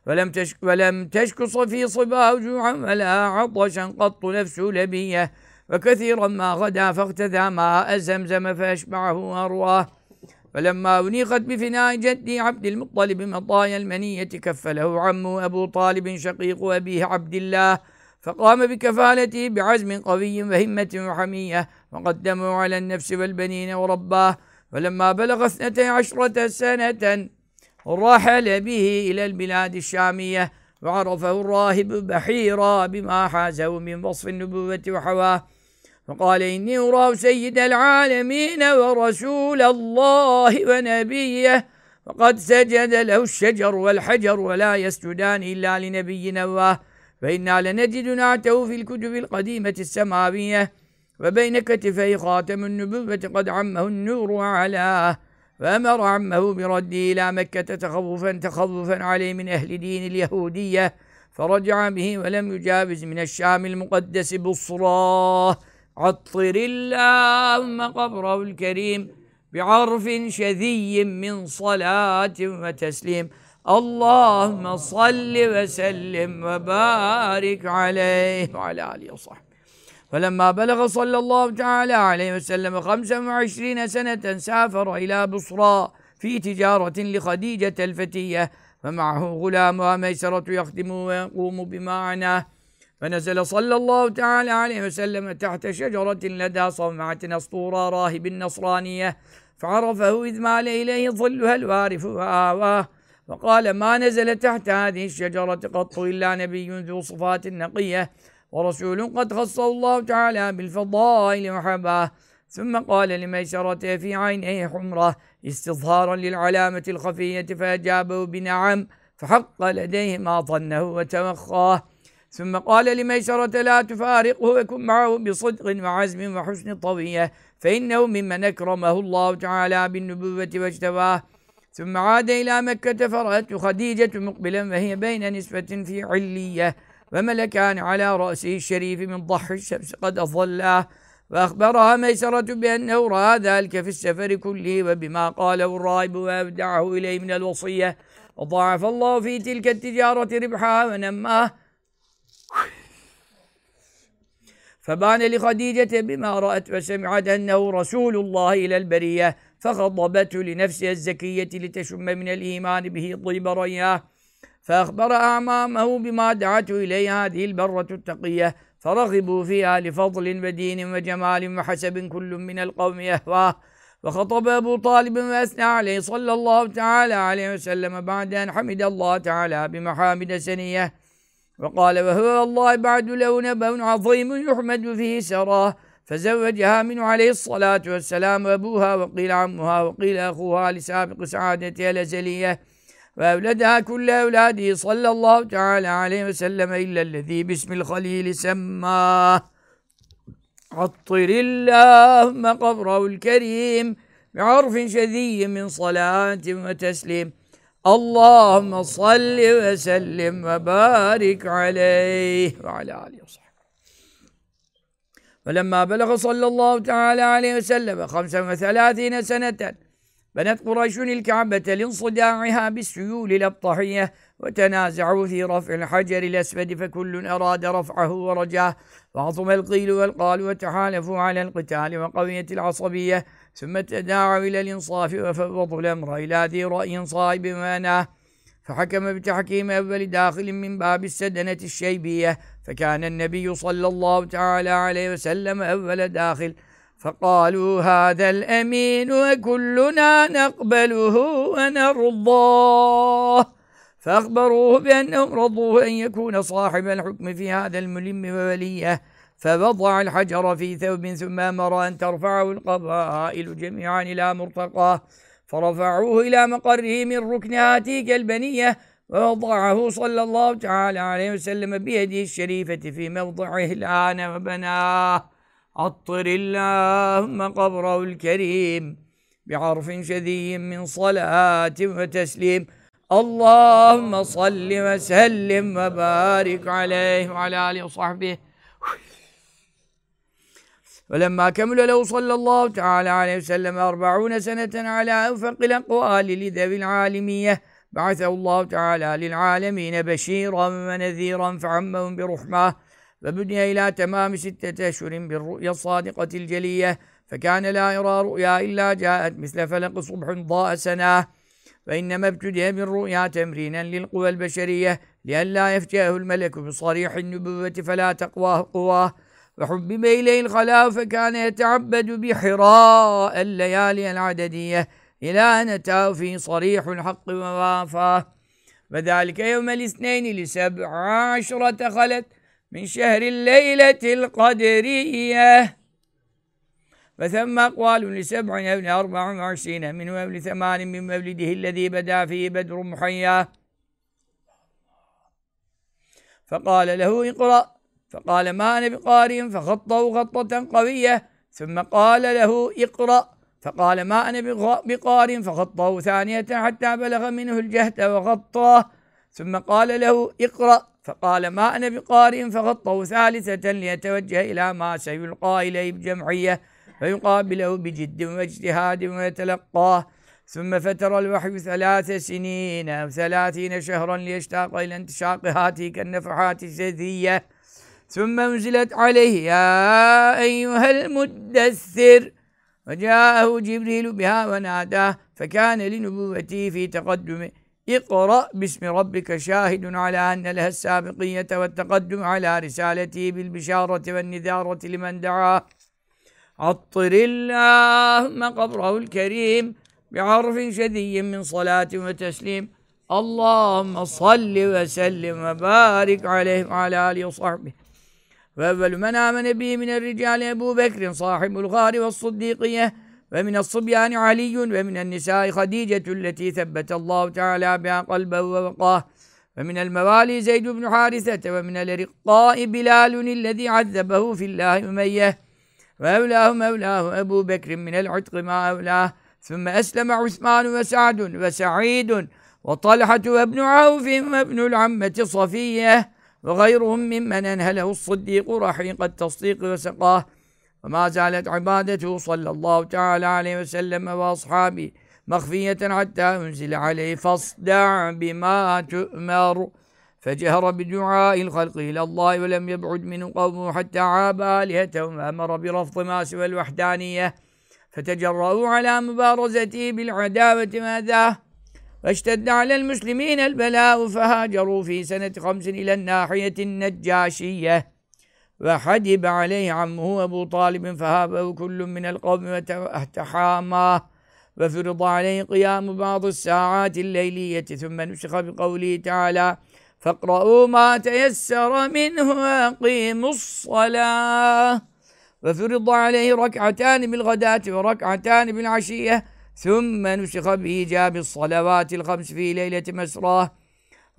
ولم تشك ولم تشك في صباه جوعا ولا عطشا قط نفسه لبيه وكثيرا ما غدا فاغتذى ماء زمزم فأشبعه وأرواه فلما أنيخت بفناء جدي عبد المطلب مطايا المنية كفله عمه أبو طالب شقيق أبيه عبد الله فقام بكفالته بعزم قوي وهمة وحمية وقدمه على النفس والبنين ورباه. فلما بلغ اثنتي عشرة سنة رحل به إلى البلاد الشامية وعرفه الراهب بحيرا بما حازه من وصف النبوة وحواه. فقال إني أراه سيد العالمين ورسول الله ونبيه وقد سجد له الشجر والحجر ولا يسجدان إلا لنبي نواه. فإنا لنجد نعته في الكتب القديمة السماوية وبين كتفي خاتم النبوة قد عمه النور وعلاه فأمر عمه برده إلى مكة تخوفا تخوفا عليه من أهل دين اليهودية فرجع به ولم يجاوز من الشام المقدس بصراه. عطر اللهم قبره الكريم بعرف شذي من صلاة وتسليم. اللهم صل وسلم وبارك عليه وعلى آله وصحبه. فلما بلغ صلى الله تعالى عليه وسلم خمسا وعشرين سنة سافر إلى بصرى في تجارة لخديجة الفتية فمعه غلامها ميسرة يخدمه ويقوم بمعناه فنزل صلى الله تعالى عليه وسلم تحت شجرة لدى صومعة أسطورة راهب النصرانية فعرفه إذ مال إليه ظلها الوارف وآواه. وقال ما نزل تحت هذه الشجرة قط إلا نبي ذو صفات نقية ورسول قد خصه الله تعالى بالفضائل وحباه ثم قال لميسرته في عينيه حمرة استظهارا للعلامة الخفية فأجابه بنعم فحق لديه ما ظنه وتوخاه. ثم قال لميسرة لا تفارقه وكن معه بصدق وعزم وحسن طوية فإنه ممن أكرمه الله تعالى بالنبوة واجتباه. ثم عاد إلى مكة فرأته خديجة مقبلا وهي بين نسبة في علية. وملكان على رأسه الشريف من ضح الشمس قد أظلاه فأخبرها ميسرة بأنه رأى ذلك في السفر كله وبما قاله الراهب وأبدعه إليه من الوصية. وضاعف الله في تلك التجارة ربحها ونماه. فبان لخديجة بما رأت وسمعت أنه رسول الله إلى البرية فخضبته لنفسها الزكية لتشم من الإيمان به طيب رياه. فأخبر أعمامه بما دعته إليه هذه البرة التقية فرغبوا فيها لفضل ودين وجمال وحسب كل من القوم يهواه وخطب أبو طالب وأثنى عليه صلى الله تعالى عليه وسلم بعد أن حمد الله تعالى بمحامد سنية. وقال وهو الله بعد له نبأ عظيم يحمد فيه سراه فزوجها من عليه الصلاة والسلام أبوها وقيل عمها وقيل أخوها لسابق سعادتها الأزلية وأولدها كل أولاده صلى الله تعالى عليه وسلم إلا الذي باسم الخليل سماه. عطر اللهم قبره الكريم بعرف شذي من صلاة وتسليم. اللهم صل وسلم وبارك عليه وعلى آله وصحبه. فلما بلغ صلى الله تعالى عليه وسلم خمسا وثلاثين سنة بنت قريش الكعبة لانصداعها بالسيول الأبطحية وتنازعوا في رفع الحجر الأسود فكل أراد رفعه ورجاه. وعظم القيل والقال وتحالفوا على القتال وقوية العصبية ثم تداعوا إلى الإنصاف وفوضوا الأمر إلى ذي رأي صائب وأناه فحكم بتحكيم أول داخل من باب السدنة الشيبية فكان النبي صلى الله تعالى عليه وسلم أول داخل. فقالوا هذا الأمين وكلنا نقبله ونرضاه. فأخبروه بأنهم رضوه أن يكون صاحب الحكم في هذا الملم ووليه. فوضع الحجر في ثوب ثم أمر أن ترفعه القبائل جميعا إلى مرتقاه. فرفعوه إلى مقره من ركن هاتيك البنية ووضعه صلى الله تعالى عليه وسلم بيده الشريفة في موضعه الآن وبناه. عطر اللهم قبره الكريم بعرف شذي من صلاة وتسليم. اللهم صل وسلم وبارك عليه وعلى آله وصحبه. ولما كمل له صلى الله تعالى عليه وسلم أربعون سنة على أوفق الأقوال لذوي العالمية بعثه الله تعالى للعالمين بشيرا ونذيرا فعمهم برحمة. فبني إلى تمام ستة أشهر بالرؤيا الصادقة الجلية فكان لا يرى رؤيا إلا جاءت مثل فلق صبح ضاء سناه فإنما ابتدأ بالرؤيا تمرينا للقوى البشرية لئلا يفجأه الملك بصريح النبوة فلا تقواه قواه وحبب إليه الخلاء فكان يتعبد بحراء الليالي العددية إلى أن أتاه في صريح الحق ووافاه وذلك يوم الاثنين لسبع عشرة خلت من شهر الليلة القدرية. وثم أقوال لسبع أو لأربع وعشرين من أو ثمان من مولده الذي بدا فيه بدر محياه فقال له اقرأ. فقال ما أنا بقارئ؟ فخطه خطة قوية. ثم قال له اقرأ. فقال ما أنا بقارئ؟ فخطه ثانية حتى بلغ منه الجهد وغطاه ثم قال له اقرأ. فقال ما أنا بقارئ فغطه ثالثة ليتوجه إلى ما سيلقى إليه بجمعية فيقابله بجد واجتهاد ويتلقاه ثم فتر الوحي ثلاث سنين أو ثلاثين شهرا ليشتاق إلى انتشاق هاتيك النفحات السذية ثم أنزلت عليه يا أيها المدثر. وجاءه جبريل بها وناداه فكان لنبوته في تقدم اقرأ باسم ربك شاهد على أن لها السابقية والتقدم على رسالته بالبشارة والنذارة لمن دعاه. عطر اللهم قبره الكريم بعرف شذي من صلاة وتسليم. اللهم صل وسلم وبارك عليه وعلى آله وصحبه. وأول من آمن به من الرجال أبو بكر صاحب الغار والصديقية ومن الصبيان علي ومن النساء خديجة التي ثبت الله تعالى بها قلبه ووقاه ومن الموالي زيد بن حارثة ومن الرقاء بلال الذي عذبه في الله أمية. وأولاه مولاه أبو بكر من العتق ما أولاه. ثم أسلم عثمان وسعد وسعيد وطلحة وابن عوف وابن العمة صفية. وغيرهم ممن أنهله الصديق رحيق التصديق وسقاه. وما زالت عبادته صلى الله تعالى عليه وسلم وأصحابه مخفية حتى أنزل عليه فاصدع بما تؤمر. فجهر بدعاء الخلق إلى الله ولم يبعد منه قومه حتى عاب آلهتهم وأمر برفض ما سوى الوحدانية. فتجرؤوا على مبارزته بالعداوة ماذا؟ واشتد على المسلمين البلاء. فهاجروا في سنة خمس إلى الناحية النجاشية. وحجب عليه عمه أبو طالب فهابه كل من القوم وتحاماه وفرض عليه قيام بعض الساعات الليلية. ثم نسخ بقوله تعالى فاقرؤوا ما تيسر منه وأقيموا الصلاة وفرض عليه ركعتان بالغداة وركعتان بالعشية. ثم نسخ بإيجاب الصلوات الخمس في ليلة مسراه.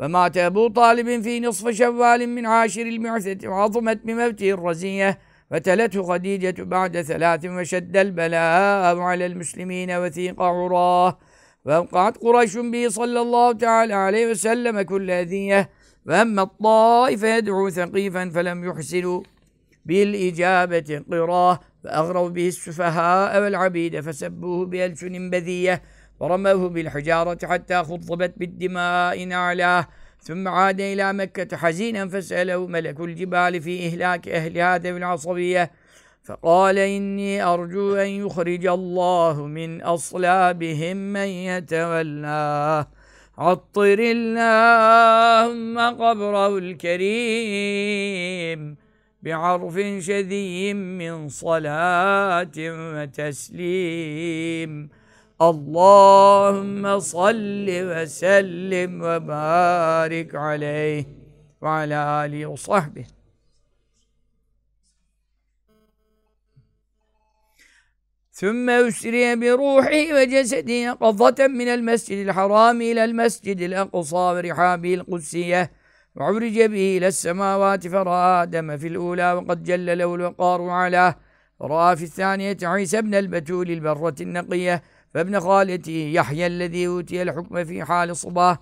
ومات أبو طالب في نصف شوال من عاشر المعثة وعظمت بموته الرزية فتلته خديجة بعد ثلاث وشد البلاء على المسلمين وثيق عراه. وأوقعت قريش به صلى الله تعالى عليه وسلم كل أذية وأما الطائف يدعو ثقيفا فلم يحسنوا بالإجابة قراه فأغروا به السفهاء والعبيد فسبوه بألسن بذية. ورموه بالحجارة حتى خضبت بالدماء نعلاه ثم عاد إلى مكة حزينا فسأله ملك الجبال في إهلاك أهل هذه العصبية. فقال إني أرجو أن يخرج الله من أصلابهم من يتولاه عطر اللهم قبره الكريم بعرف شذي من صلاة وتسليم. اللهم صل وسلم وبارك عليه وعلى آله وصحبه. ثم أسري بروحه وجسده قضة من المسجد الحرام إلى المسجد الأقصى ورحابه القدسية. وعرج به إلى السماوات فرأى آدم في الأولى وقد جل له الوقار علاه. ورأى في الثانية عيسى بن البتول البرة النقية. فابن خالته يحيى الذي أوتي الحكم في حال صباه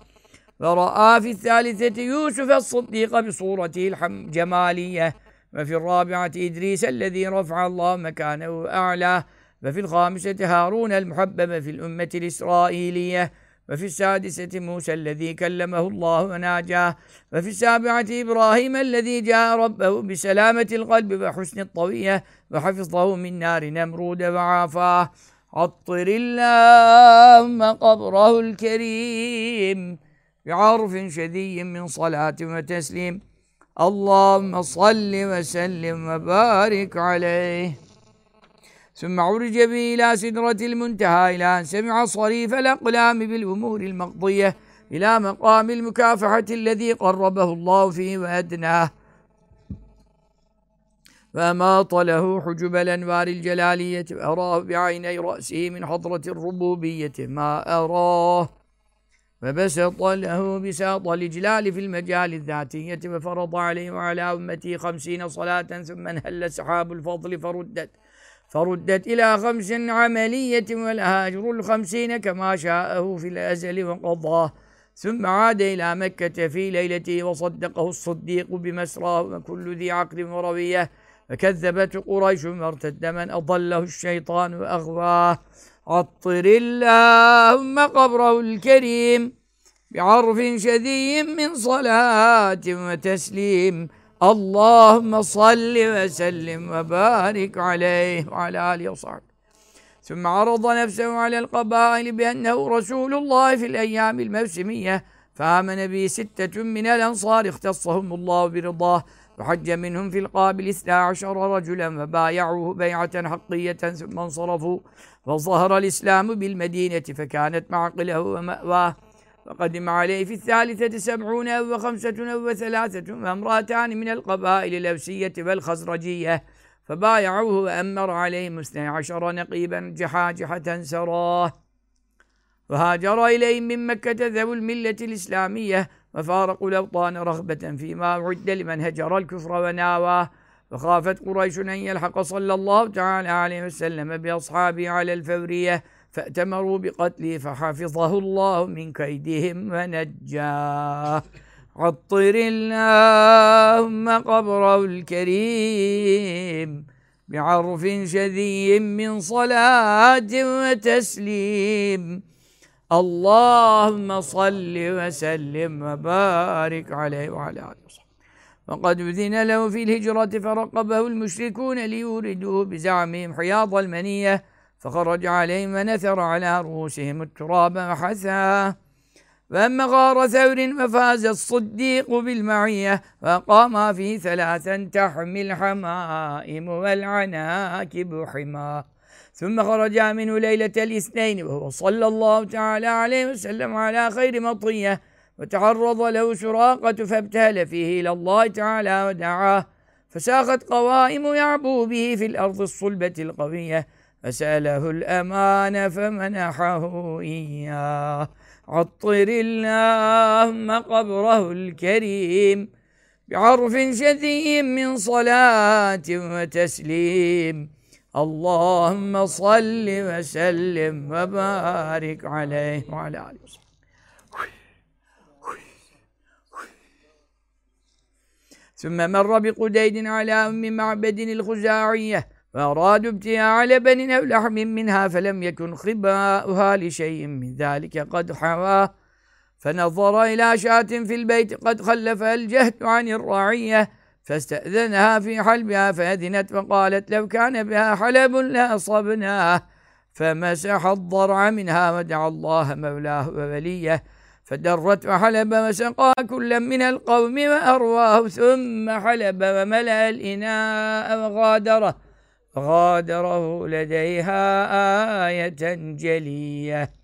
ورأى في الثالثة يوسف الصديق بصورته الجمالية وفي الرابعة إدريس الذي رفع الله مكانه أعلى وفي الخامسة هارون المحبب في الأمة الإسرائيلية وفي السادسة موسى الذي كلمه الله وناجاه وفي السابعة إبراهيم الذي جاء ربه بسلامة القلب وحسن الطوية وحفظه من نار نمرود وعافاه. عطر اللهم قبره الكريم بعرف شدي من صلاة وتسليم. اللهم صل وسلم وبارك عليه. ثم عرج به إلى سدرة المنتهى إلى أن سمع صريف الأقلام بالأمور المقضية إلى مقام المكافحة الذي قربه الله فيه وأدناه. فأماط له حجب الأنوار الجلالية وأراه بعيني رأسه من حضرة الربوبية ما أراه فبسط له بساط الإجلال في المجال الذاتية وفرض عليه وعلى أمته خمسين صلاة ثم انهل سحاب الفضل فردت فردت إلى خمس عملية ولها أجر الخمسين كما شاءه في الأزل وقضاه ثم عاد إلى مكة في ليلته وصدقه الصديق بمسراه وكل ذي عقل وروية فكذبت قريش وارتد من أضله الشيطان وأغواه. عطر اللهم قبره الكريم بعرف شذي من صلاة وتسليم. اللهم صل وسلم وبارك عليه وعلى آله وصحبه. ثم عرض نفسه على القبائل بأنه رسول الله في الأيام الموسمية. فآمن به ستة من الأنصار اختصهم الله برضاه. وحج منهم في القابل اثنا عشر رجلا فبايعوه بيعة حقية ثم انصرفوا وظهر الإسلام بالمدينة فكانت معقله ومأواه. وقدم عليه في الثالثة سبعون أو خمسة أو ثلاثة وامرأتان من القبائل الأوسية والخزرجية فبايعوه وأمر عليهم اثني عشر نقيبا جحاجحة سراه. وهاجر إليهم من مكة ذوي الملة الإسلامية وفارقوا الأوطان رغبة فيما أعد لمن هجر الكفر وناواه وخافت قريش أن يلحق صلى الله تعالى عليه وسلم بأصحابه على الفورية فأتمروا بقتله فحفظه الله من كيدهم ونجاه عطر اللهم قبره الكريم بعرف شذي من صلاة وتسليم. اللهم صل وسلم وبارك عليه وعلى آله وصحبه. وقد أذن له في الهجرة فرقبه المشركون ليوردوه بزعمهم حياض المنية فخرج عليهم ونثر على رؤوسهم التراب وحثاه فأما غار ثور ففاز الصديق بالمعية فقام فيه ثلاثا تحمي الحمائم والعناكب حماه ثم خرج منه ليلة الاثنين وهو صلى الله تعالى عليه وسلم على خير مطية وتعرض له سراقة فابتهل فيه إلى الله تعالى ودعاه فساقت قوائم يعبو به في الأرض الصلبة القوية فسأله الأمان فمنحه إياه. عطر اللهم قبره الكريم بعرف شديد من صلاة وتسليم. اللهم صل وسلم وبارك عليه وعلى آله وصحبه. ثم مر بقديد على أم معبد الخزاعية فأرادوا ابتياع لبن أو لحم منها فلم يكن خباؤها لشيء من ذلك قد حواه فنظر إلى شاة في البيت قد خلفها الجهد عن الرعية فاستأذنها في حلبها فأذنت فقالت لو كان بها حلب لأصبناه فمسح الضرع منها ودعا الله مولاه ووليه. فدرت وحلب وسقى كلا من القوم وأرواه. ثم حلب وملأ الإناء وغادره. غادره لديها آية جلية.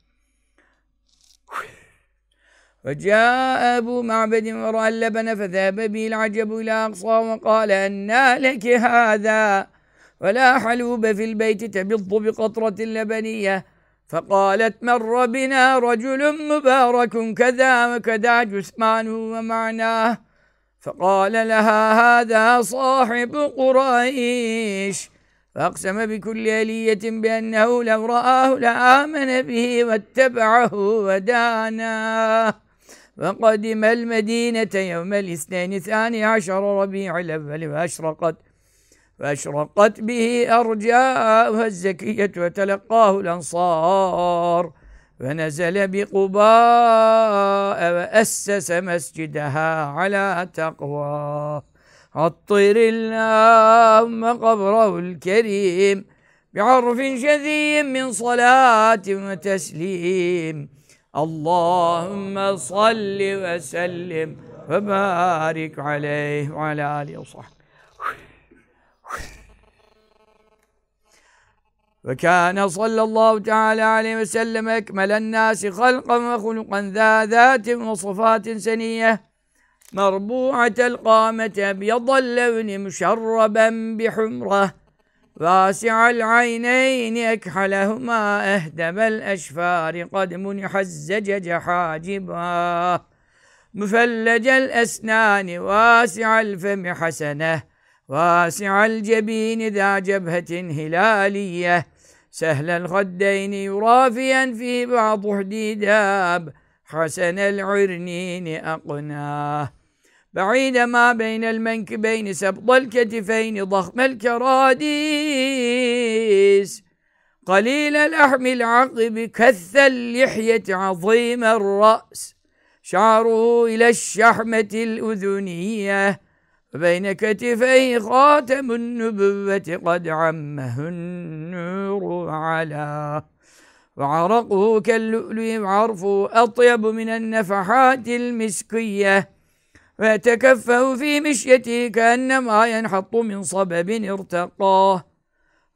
وجاء أبو معبد ورأى اللبن فذهب به العجب إلى أقصى وقال أنى لك هذا؟ ولا حلوب في البيت تبض بقطرة لبنية. فقالت مر بنا رجل مبارك كذا وكذا جثمانه ومعناه فقال لها هذا صاحب قريش. فأقسم بكل آلية بأنه لو رآه لآمن به واتبعه وداناه. وقدم المدينة يوم الاثنين الثاني عشر ربيع الأول وأشرقت فأشرقت به أرجاؤها الزكية وتلقاه الأنصار فنزل بقباء وأسس مسجدها على تقواه عطر اللهم قبره الكريم بعرف شذي من صلاة وتسليم. اللهم صل وسلم وبارك عليه وعلى آله وصحبه. وكان صلى الله تعالى عليه وسلم أكمل الناس خلقا وخلقا ذا ذات وصفات سنية مربوعة القامة أبيض اللون مشربا بحمرة. واسع العينين أكحلهما أهدم الأشفار قد منح الزجج حاجبا مفلج الأسنان واسع الفم حسنة واسع الجبين ذا جبهة هلالية. سهل الخدين يرافيا في بعض حديداب حسن العرنين أقناه بعيد ما بين المنكبين سبط الكتفين ضخم الكراديس. قليل اللحم العقب كث اللحية عظيم الرأس. شعره إلى الشحمة الأذنية. بين كتفيه خاتم النبوة قد عمه النور على. وعرقه كاللؤلؤ وعرفه أطيب من النفحات المسكية. ويتكفه في مشيته كأنما ينحط من صبب ارتقاه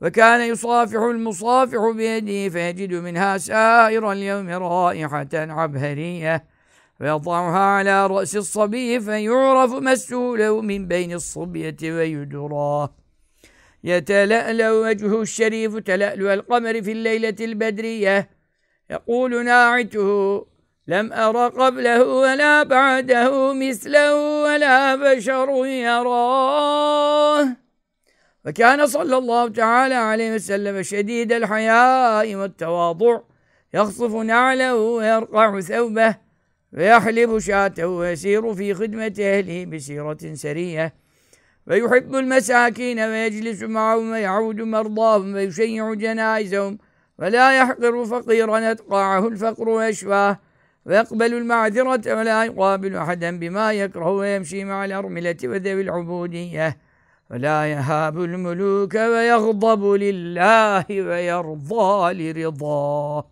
وكان يصافح المصافح بيده فيجد منها سائر اليوم رائحة عبهرية. ويضعها على رأس الصبي فيعرف مسؤوله من بين الصبية ويدراه يتلألأ وجهه الشريف تلألؤ القمر في الليلة البدرية. يقول ناعته لم أر قبله ولا بعده مثله ولا بشر يراه. وكان صلى الله تعالى عليه وسلم شديد الحياء والتواضع يخصف نعله ويرقع ثوبه ويحلب شاته ويسير في خدمة أهله بسيرة سرية. ويحب المساكين ويجلس معهم ويعود مرضاهم ويشيع جنائزهم ولا يحقر فقيرا أتقاعه الفقر ويشفاه ويقبل المعذرة ولا يقابل أحدا بما يكره ويمشي مع الأرملة وذوي العبودية. ولا يهاب الملوك ويغضب لله ويرضى لرضاه.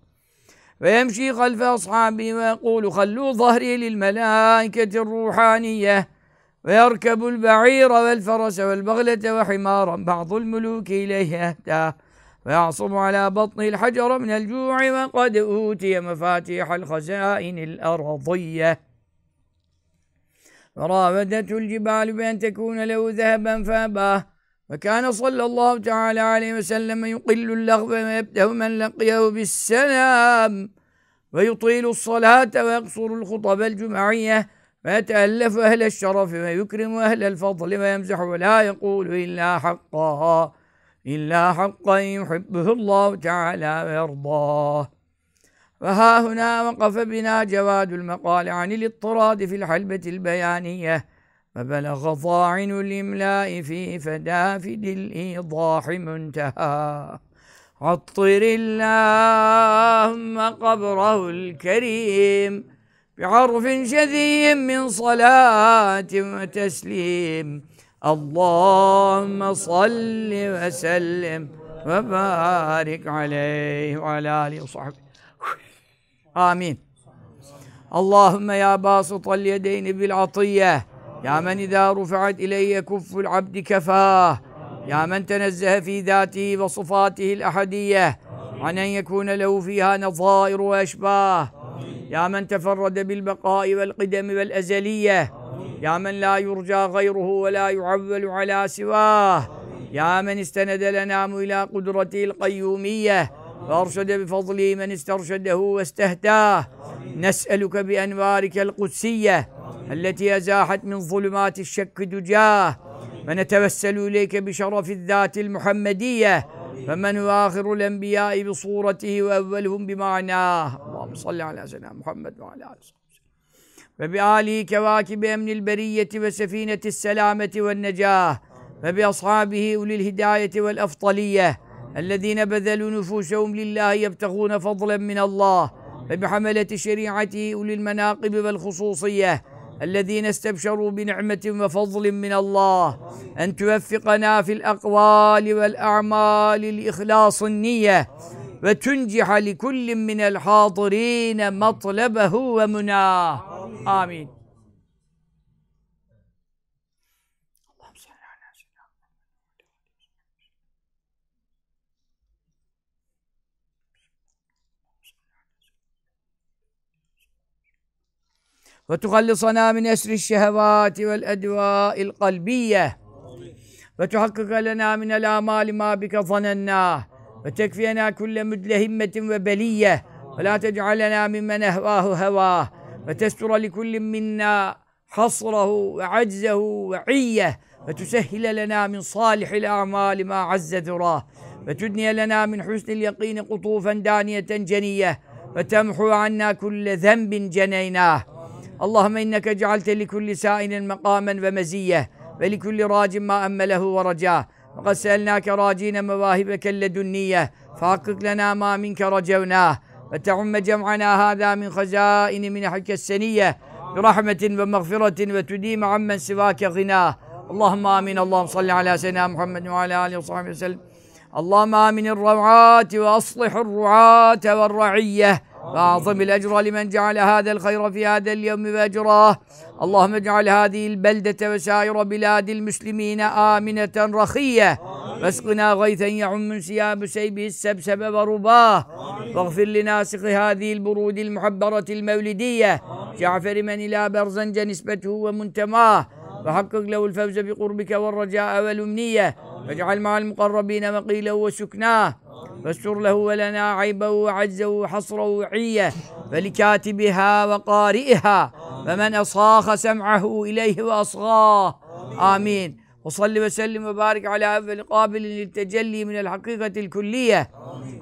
ويمشي خلف أصحابه ويقول خلوا ظهري للملائكة الروحانية. ويركب البعير والفرس والبغلة وحمارا بعض الملوك إليه يهداه ويعصب على بطن الحجر من الجوع وقد أوتي مفاتيح الخزائن الأرضية. وراودته الجبال بأن تكون له ذهبا فأباه. وكان صلى الله تعالى عليه وسلم يقل اللغو ويبدأ من لقيه بالسلام. ويطيل الصلاة ويقصر الخطب الجمعية. ويتألف أهل الشرف ويكرم أهل الفضل ويمزح ولا يقول إلا حقا. إلا حقا يحبه الله تعالى ويرضاه. وها هنا وقف بنا جواد المقال عن الاضطراد في الحلبة البيانية فبلغ ضاعن الإملاء في فدافد الإيضاح منتهى. عطر اللهم قبره الكريم بعرف شذي من صلاة وتسليم. اللهم صل وسلم وبارك عليه وعلى آله وصحبه. آمين. اللهم يا باسط اليدين بالعطية يا من إذا رفعت إلي كف العبد كفاه يا من تنزه في ذاته وصفاته الأحدية عن أن يكون له فيها نظائر وأشباه يا من تفرد بالبقاء والقدم والأزلية يا من لا يرجى غيره ولا يعول على سواه. يا من استند الأنام إلى قدرته القيومية. وأرشد بفضله من استرشده واستهداه. نسألك بأنوارك القدسية التي أزاحت من ظلمات الشك دجاه. ونتوسل إليك بشرف الذات المحمدية. فمن هو آخر الأنبياء بصورته وأولهم بمعناه. اللهم صل على سيدنا محمد وعلى آله وصحبه. وبآله كواكب أمن البرية وسفينة السلامة والنجاة وبأصحابه أولي الهداية والأفضلية الذين بذلوا نفوسهم لله يبتغون فضلا من الله وبحملة شريعته أولي المناقب والخصوصية الذين استبشروا بنعمة وفضل من الله أن توفقنا في الأقوال والأعمال لإخلاص النية وتنجح لكل من الحاضرين مطلبه ومناه. آمين. وتخلصنا من أسر الشهوات والأدواء القلبية. وتحقق لنا من الآمال ما بك ظنناه وتكفينا كل مدلهمة وبلية. ولا تجعلنا ممن أهواه هواه. وتستر لكل منا حصره وعجزه وعيه وتسهل لنا من صالح الأعمال ما عز ذراه وتدني لنا من حسن اليقين قطوفا دانية جنية وتمحو عنا كل ذنب جنيناه. اللهم إنك جعلت لكل سائل مقاما ومزية ولكل راج ما أمله ورجاه. وقد سألناك راجين مواهبك اللدنية فحقق لنا ما منك رجوناه. وتعم جمعنا هذا من خزائن منحك السنية برحمة ومغفرة وتديم عمن سواك غناه. اللهم آمين. اللهم صل على سيدنا محمد وعلى آله وصحبه وسلم. اللهم آمن الروعات وأصلح الرعاة والرعية. وأعظم الأجر لمن جعل هذا الخير في هذا اليوم وأجراه اللهم اجعل هذه البلدة وسائر بلاد المسلمين آمنة رخية. واسقنا غيثا يعم انسياب سيبه السبسب ورباه. واغفر لناسخ هذه البرود المحبرة المولدية. جعفر من إلى برزنج نسبته ومنتماه. وحقق له الفوز بقربك والرجاء والأمنية. واجعل مع المقربين مقيله وسكناه. واستر له ولنا عيبه وعجزه وحصره وعيه فلكاتبها وقارئها ومن أصاخ سمعه إليه وأصغاه. آمين. وصل وسلم وبارك على أول قابل للتجلي من الحقيقة الكلية.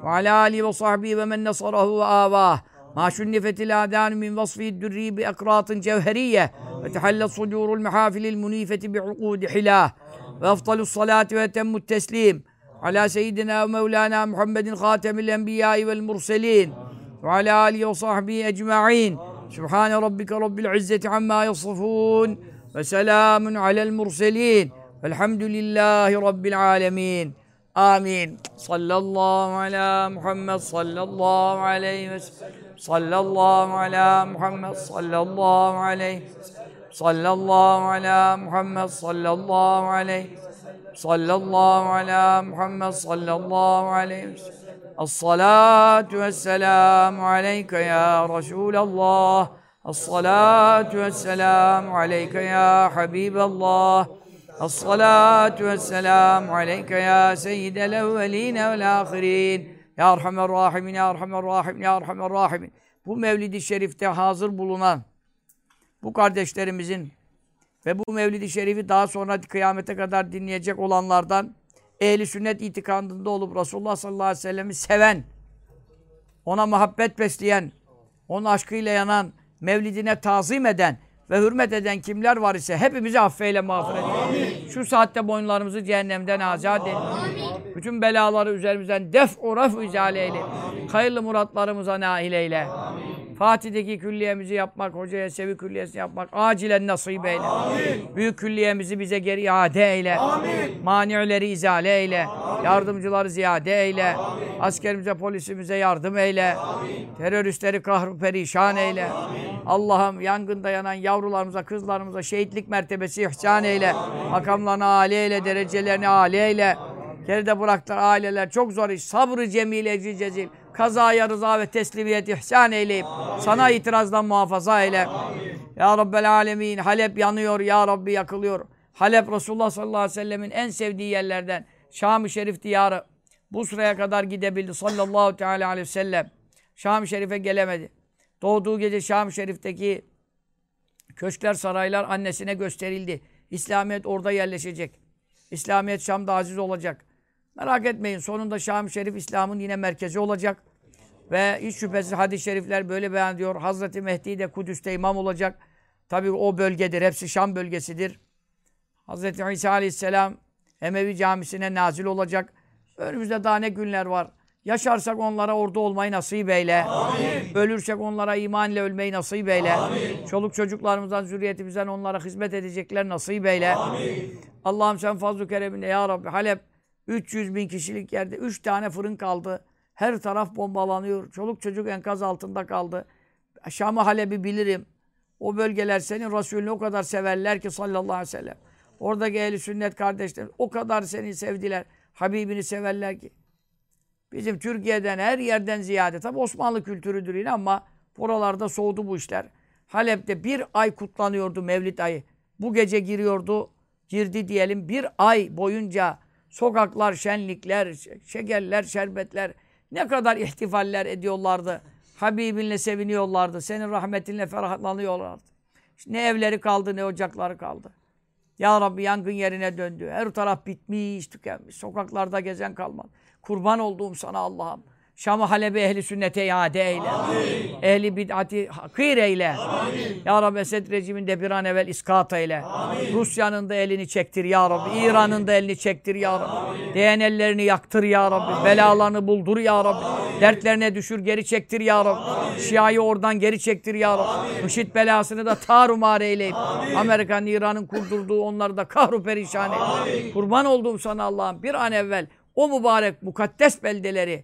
وعلى آله وصحبه ومن نصره وآواه. ما شنفت الآذان من وصفه الدري بأقراط جوهرية وتحلت صدور المحافل المنيفة بعقود حلاه. ve efdalus salati ve على سيدنا ومولانا محمد خاتم الأنبياء والمرسلين وعلى آله وصحبه أجمعين. سبحان ربك رب العزة عما يصفون وسلام على المرسلين. الحمد لله رب العالمين. آمين. صلى الله على محمد صلى الله عليه وسلم. صلى الله على محمد صلى الله عليه وسلم. صلى الله على محمد صلى الله عليه وسلم sallallahu ala Muhammed sallallahu aleyhi ve sellem. Es-salatu vesselamu aleyke ya Resulallah. Es-salatu vesselamu aleyke ya Habiballah. Vesselamu aleyke ya seyyidel evveline vel ahirin. Ya Erhamer Rahimin, Ya Erhamer Rahimin, Ya Erhamer Rahimin. Bu Mevlid-i Şerif'te hazır bulunan bu kardeşlerimizin ve bu Mevlid-i Şerif'i daha sonra kıyamete kadar dinleyecek olanlardan ehli sünnet itikadında olup Resulullah sallallahu aleyhi ve sellem'i seven, ona muhabbet besleyen, onun aşkıyla yanan, mevlidine tazim eden ve hürmet eden kimler var ise hepimizi affeyle mağfiret eyle. Şu saatte boyunlarımızı cehennemden azat eyle. Bütün belaları üzerimizden def o izale eyle. Hayırlı muratlarımıza nail eyle. Fatih'teki külliyemizi yapmak, hocaya sevi külliyesini yapmak acilen nasip eyle. Büyük külliyemizi bize geri iade eyle. Mani'leri izale eyle. Yardımcıları ziyade eyle. Askerimize, polisimize yardım eyle. Teröristleri kahru perişan eyle. Allah'ım yangında yanan yavrularımıza, kızlarımıza şehitlik mertebesi ihsan eyle. Makamlarını âli eyle, derecelerini âli eyle. Geride bıraktılar aileler çok zor iş. Sabrı cemil, ecri cezil. Kazaya rıza ve teslimiyet ihsan eyleyip sana itirazdan muhafaza eyle. Ya Rabbel alemin. Halep yanıyor. Ya Rabbi yakılıyor. Halep Resulullah sallallahu aleyhi ve sellemin en sevdiği yerlerden. Şam-ı Şerif diyarı. Bu sıraya kadar gidebildi sallallahu teala aleyhi ve sellem. Şam-ı Şerif'e gelemedi. Doğduğu gece Şam-ı Şerif'teki köşkler, saraylar annesine gösterildi. İslamiyet orada yerleşecek. İslamiyet Şam'da aziz olacak. Merak etmeyin. Sonunda Şam-ı Şerif İslam'ın yine merkezi olacak. Ve hiç şüphesiz hadis-i şerifler böyle beyan ediyor. Hazreti Mehdi de Kudüs'te imam olacak. Tabi o bölgedir. Hepsi Şam bölgesidir. Hazreti İsa Aleyhisselam Emevi Camisi'ne nazil olacak. Önümüzde daha ne günler var. Yaşarsak onlara orada olmayı nasip eyle. Amin. Ölürsek onlara iman ile ölmeyi nasip eyle. Amin. Çoluk çocuklarımızdan, zürriyetimizden onlara hizmet edecekler nasip eyle. Allah'ım sen fazl-ı kereminde ya Rabbi Halep 300 bin kişilik yerde 3 tane fırın kaldı. Her taraf bombalanıyor. Çoluk çocuk enkaz altında kaldı. Şam'ı Halep'i bilirim. O bölgeler senin Resulünü o kadar severler ki sallallahu aleyhi ve sellem. Oradaki ehli sünnet kardeşler o kadar seni sevdiler. Habibini severler ki. Bizim Türkiye'den her yerden ziyade tabi Osmanlı kültürüdür yine ama buralarda soğudu bu işler. Halep'te bir ay kutlanıyordu Mevlid ayı. Bu gece giriyordu, girdi diyelim bir ay boyunca sokaklar, şenlikler, şekerler, şerbetler ne kadar ihtifaller ediyorlardı. Habibinle seviniyorlardı. Senin rahmetinle ferahlanıyorlardı. Ne evleri kaldı ne ocakları kaldı. Ya Rabbi yangın yerine döndü. Her taraf bitmiş, tükenmiş. Sokaklarda gezen kalmadı. Kurban olduğum sana Allah'ım. Şam'ı Halep'i ehli sünnete iade eyle. Amin. Ehli bid'ati hakir eyle. Amin. Ya Rabbi Esed rejiminde bir an evvel iskat eyle. Amin. Rusya'nın da elini çektir ya Rabbi. İran'ın da elini çektir ya Rabbi. Amin. Değen ellerini yaktır ya Rabbi. Amin. Belalarını buldur ya Rabbi. Amin. Dertlerine düşür geri çektir ya Rabbi. Amin. Şia'yı oradan geri çektir ya Rabbi. IŞİD belasını da tarumar eyleyip Amerika'nın İran'ın kurdurduğu onları da kahru perişan eyle. Kurban olduğum sana Allah'ım bir an evvel o mübarek mukaddes beldeleri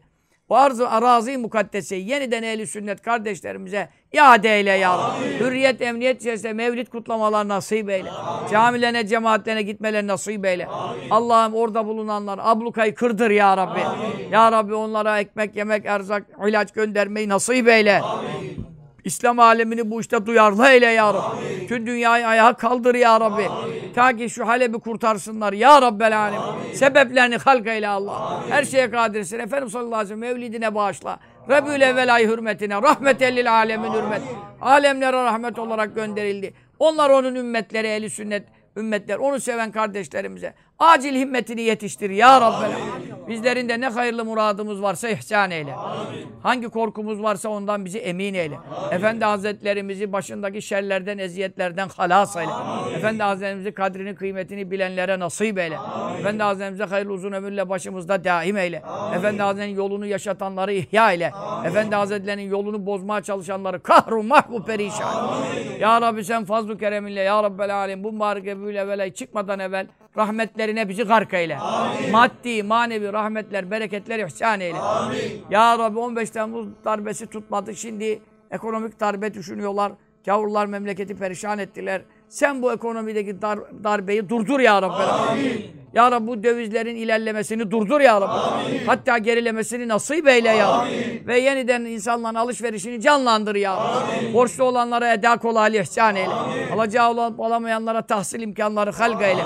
o arz-ı arazi mukaddeseyi yeniden ehli sünnet kardeşlerimize iade eyle ya Rabbi. Hürriyet, emniyet içerisinde mevlid kutlamalar nasip eyle. Amin. Camilerine, cemaatlerine gitmeleri nasip eyle. Allah'ım orada bulunanlar ablukayı kırdır ya Rabbi. Amin. Ya Rabbi onlara ekmek, yemek, erzak, ilaç göndermeyi nasip eyle. Amin. İslam alemini bu işte duyarlı eyle ya Rabbi. Amin. Tüm dünyayı ayağa kaldır ya Rabbi. Amin. Ta ki şu Halep'i kurtarsınlar ya Rabbel alem. Sebeplerini halk eyle Allah. Amin. Her şeye kadirsin. Efendimiz sallallahu aleyhi ve sellem mevlidine bağışla. Rebül evvel ay hürmetine. Rahmetellil alemin hürmet. Alemlere rahmet olarak gönderildi. Onlar onun ümmetleri, eli sünnet ümmetler, onu seven kardeşlerimize acil himmetini yetiştir ya Rabbel Bizlerin de ne hayırlı muradımız varsa ihsan eyle. Hangi korkumuz varsa ondan bizi emin eyle. Efendi Hazretlerimizi başındaki şerlerden, eziyetlerden halas eyle. Efendi Hazretlerimizi kadrini, kıymetini bilenlere nasip eyle. Efendi Hazretlerimize hayırlı uzun ömürle başımızda daim eyle. Efendi Hazretleri'nin yolunu yaşatanları ihya eyle. Efendi Hazretleri'nin yolunu bozmaya çalışanları kahru mahvu perişan. Ya Rabbi sen fazl-ı kereminle Ya Rabbel alem bu mübarek Ebu'l evvela çıkmadan evvel rahmetlerine bizi gark eyle. Maddi, manevi rahmetler, bereketler ihsan eyle. Ya Rabbi 15 Temmuz darbesi tutmadı. Şimdi ekonomik darbe düşünüyorlar. Gavurlar memleketi perişan ettiler. Sen bu ekonomideki dar, darbeyi durdur ya Rabbi. Ya Rabbi bu dövizlerin ilerlemesini durdur ya Rabbi. Hatta gerilemesini nasip eyle ya Rabbi. Ve yeniden insanların alışverişini canlandır ya Rabbi. Borçlu olanlara eda kolaylığı ihsan eyle. Alacağı olan alamayanlara tahsil imkanları halk eyle.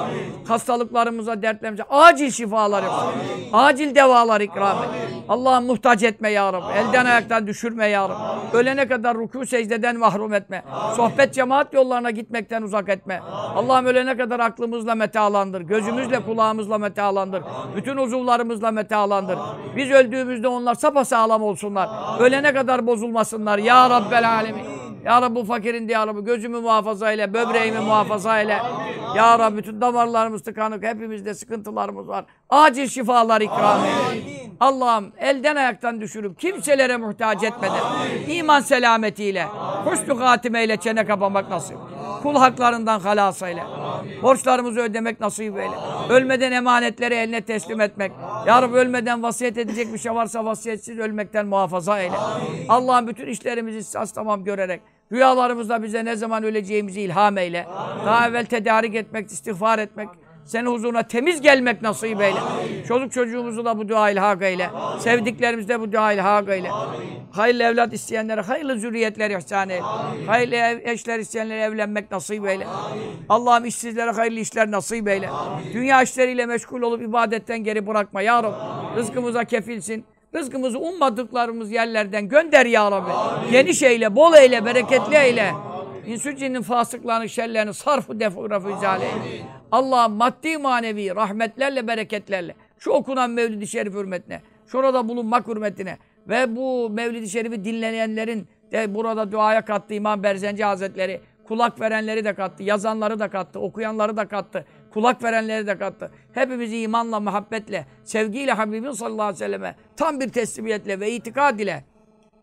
Hastalıklarımıza, dertlerimize acil şifalar yok. Acil devalar ikram et. Allah'ım muhtaç etme ya Rabbi. Elden ayaktan düşürme ya Rabbi. Ölene kadar rükû secdeden mahrum etme. Sohbet cemaat yollarına gitmekten uzak etme. Allah'ım ölene kadar aklımızla metalandır. Gözümüzle kulağımızla metalandır. Bütün uzuvlarımızla metalandır. Biz öldüğümüzde onlar sapasağlam olsunlar. Ölene kadar bozulmasınlar. Ya Rabbel Alemin. Ya Rabbi bu fakirin ya Rabbi gözümü muhafaza eyle, böbreğimi muhafaza eyle. Ya Rabbi bütün damarlarımız tıkanık, hepimizde sıkıntılarımız var. Acil şifalar ikram eyle. Allah'ım elden ayaktan düşürüp kimselere muhtaç etmeden iman selametiyle, husnü hatimeyle çene kapamak nasip. Kul haklarından halas eyle. Borçlarımızı ödemek nasip eyle. Ölmeden emanetleri eline teslim etmek. Ya Rabbi ölmeden vasiyet edecek bir şey varsa vasiyetsiz ölmekten muhafaza eyle. Allah'ım bütün işlerimizi sas tamam görerek Rüyalarımızda bize ne zaman öleceğimizi ilham eyle. Daha evvel tedarik etmek, istiğfar etmek, senin huzuruna temiz gelmek nasip eyle. Çocuk çocuğumuzu da bu dua ilhak eyle. Sevdiklerimiz de bu dua ilhak eyle. Hayırlı evlat isteyenlere hayırlı zürriyetler ihsan eyle. Hayırlı ev, eşler isteyenlere evlenmek nasip eyle. Allah'ım işsizlere hayırlı işler nasip eyle. Dünya işleriyle meşgul olup ibadetten geri bırakma ya Rabbi. Rızkımıza kefilsin. Rızkımızı ummadıklarımız yerlerden gönder ya Rabbi. Geniş eyle, bol eyle, bereketli eyle. İnsü cinnin fasıklarının şerlerini sarfı defu eyle. Allah maddi manevi rahmetlerle, bereketlerle şu okunan Mevlid-i Şerif hürmetine, şurada bulunmak hürmetine ve bu Mevlid-i Şerif'i dinleyenlerin de burada duaya kattı İmam Berzenci Hazretleri, kulak verenleri de kattı, yazanları da kattı, okuyanları da kattı, kulak verenleri de kattı. Hepimizi imanla, muhabbetle, sevgiyle Habibin sallallahu aleyhi ve selleme tam bir teslimiyetle ve itikad ile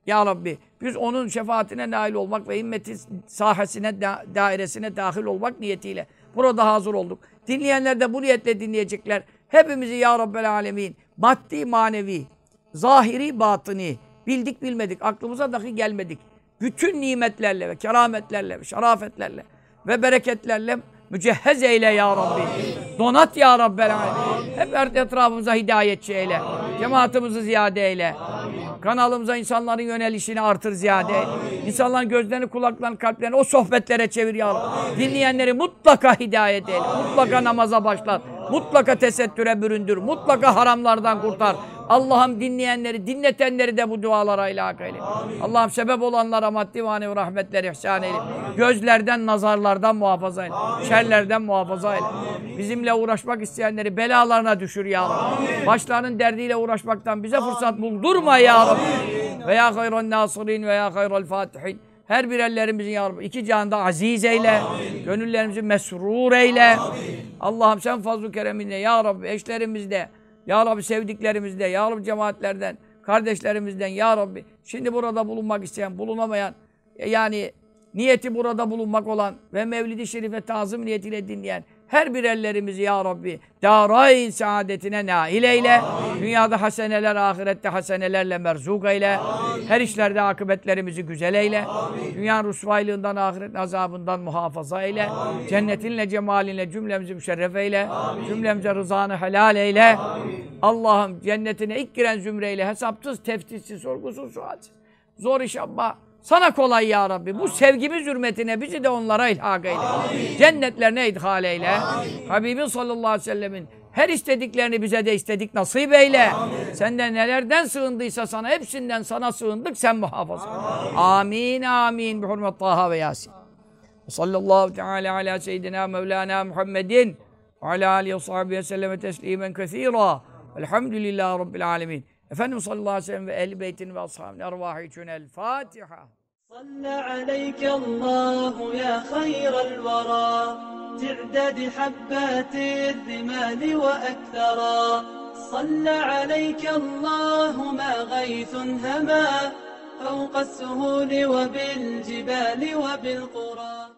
Ya Rabbi biz onun şefaatine nail olmak ve himmeti sahasine, da dairesine dahil olmak niyetiyle burada hazır olduk. Dinleyenler de bu niyetle dinleyecekler. Hepimizi Ya Rabbel Alemin maddi, manevi, zahiri, batıni bildik bilmedik, aklımıza dahi gelmedik. Bütün nimetlerle ve kerametlerle ve şarafetlerle ve bereketlerle mücehhez eyle ya Rabbi. Donat ya Rabbel Alemin. Hep etrafımıza hidayetçi eyle. Cemaatimizi ziyade eyle. Kanalımıza insanların yönelişini artır ziyade. İnsanların gözlerini, kulaklarını, kalplerini o sohbetlere çevir ya Rabbi. Dinleyenleri mutlaka hidayet eyle. Mutlaka namaza başlat. Mutlaka tesettüre büründür. Mutlaka haramlardan kurtar. Allah'ım dinleyenleri, dinletenleri de bu dualara ilhak eyle. Allah'ım sebep olanlara maddi manevi rahmetler ihsan eyle. Gözlerden, nazarlardan muhafaza eyle. Şerlerden muhafaza eyle. Bizimle uğraşmak isteyenleri belalarına düşür ya Rabbi. Başlarının derdiyle uğraşmaktan bize fırsat buldurma ya Rabbi. Ve ya hayran nasirin ve ya hayral fatihin. Her bir ellerimizin ya Rabbi iki canda aziz eyle. Gönüllerimizi mesrur eyle. Allah'ım sen fazl-ı kereminle ya Rabbi eşlerimizde, ya Rabbi sevdiklerimizde, ya Rabbi cemaatlerden, kardeşlerimizden ya Rabbi. Şimdi burada bulunmak isteyen, bulunamayan, yani niyeti burada bulunmak olan ve Mevlid-i Şerif'e tazım niyetiyle dinleyen her bir ellerimizi ya Rabbi darayn saadetine nail eyle. Dünyada haseneler, ahirette hasenelerle merzuk eyle. Her işlerde akıbetlerimizi güzel eyle. Dünya rusvaylığından, ahiret azabından muhafaza eyle. Cennetinle, cemalinle cümlemizi müşerref eyle. Cümlemize rızanı helal eyle. Allah'ım cennetine ilk giren zümreyle hesapsız, teftişsiz, sorgusuz, sualsiz. Zor iş ama sana kolay ya Rabbi. Bu sevgimiz hürmetine bizi de onlara ilhak eyle. Cennetlerine idhal eyle. Habibin sallallahu aleyhi ve sellemin her istediklerini bize de istedik nasip eyle. Senden nelerden sığındıysa sana hepsinden sana sığındık sen muhafaza. Amin amin. Bi hurmet Taha ve Yasin. Sallallahu teala ala seyyidina Mevlana Muhammedin ve ala alihi ve sahbihi ve selleme teslimen kethira. Elhamdülillahi Rabbil alemin. Efendimiz sallallahu aleyhi ve sellem ve ehl beytin ve ashabın ervahı için el Fatiha. صلى عليك الله يا خير الورى. تعداد حبات الرمال وأكثرا. صلى عليك الله ما غيث هما. فوق السهول وبالجبال وبالقرى.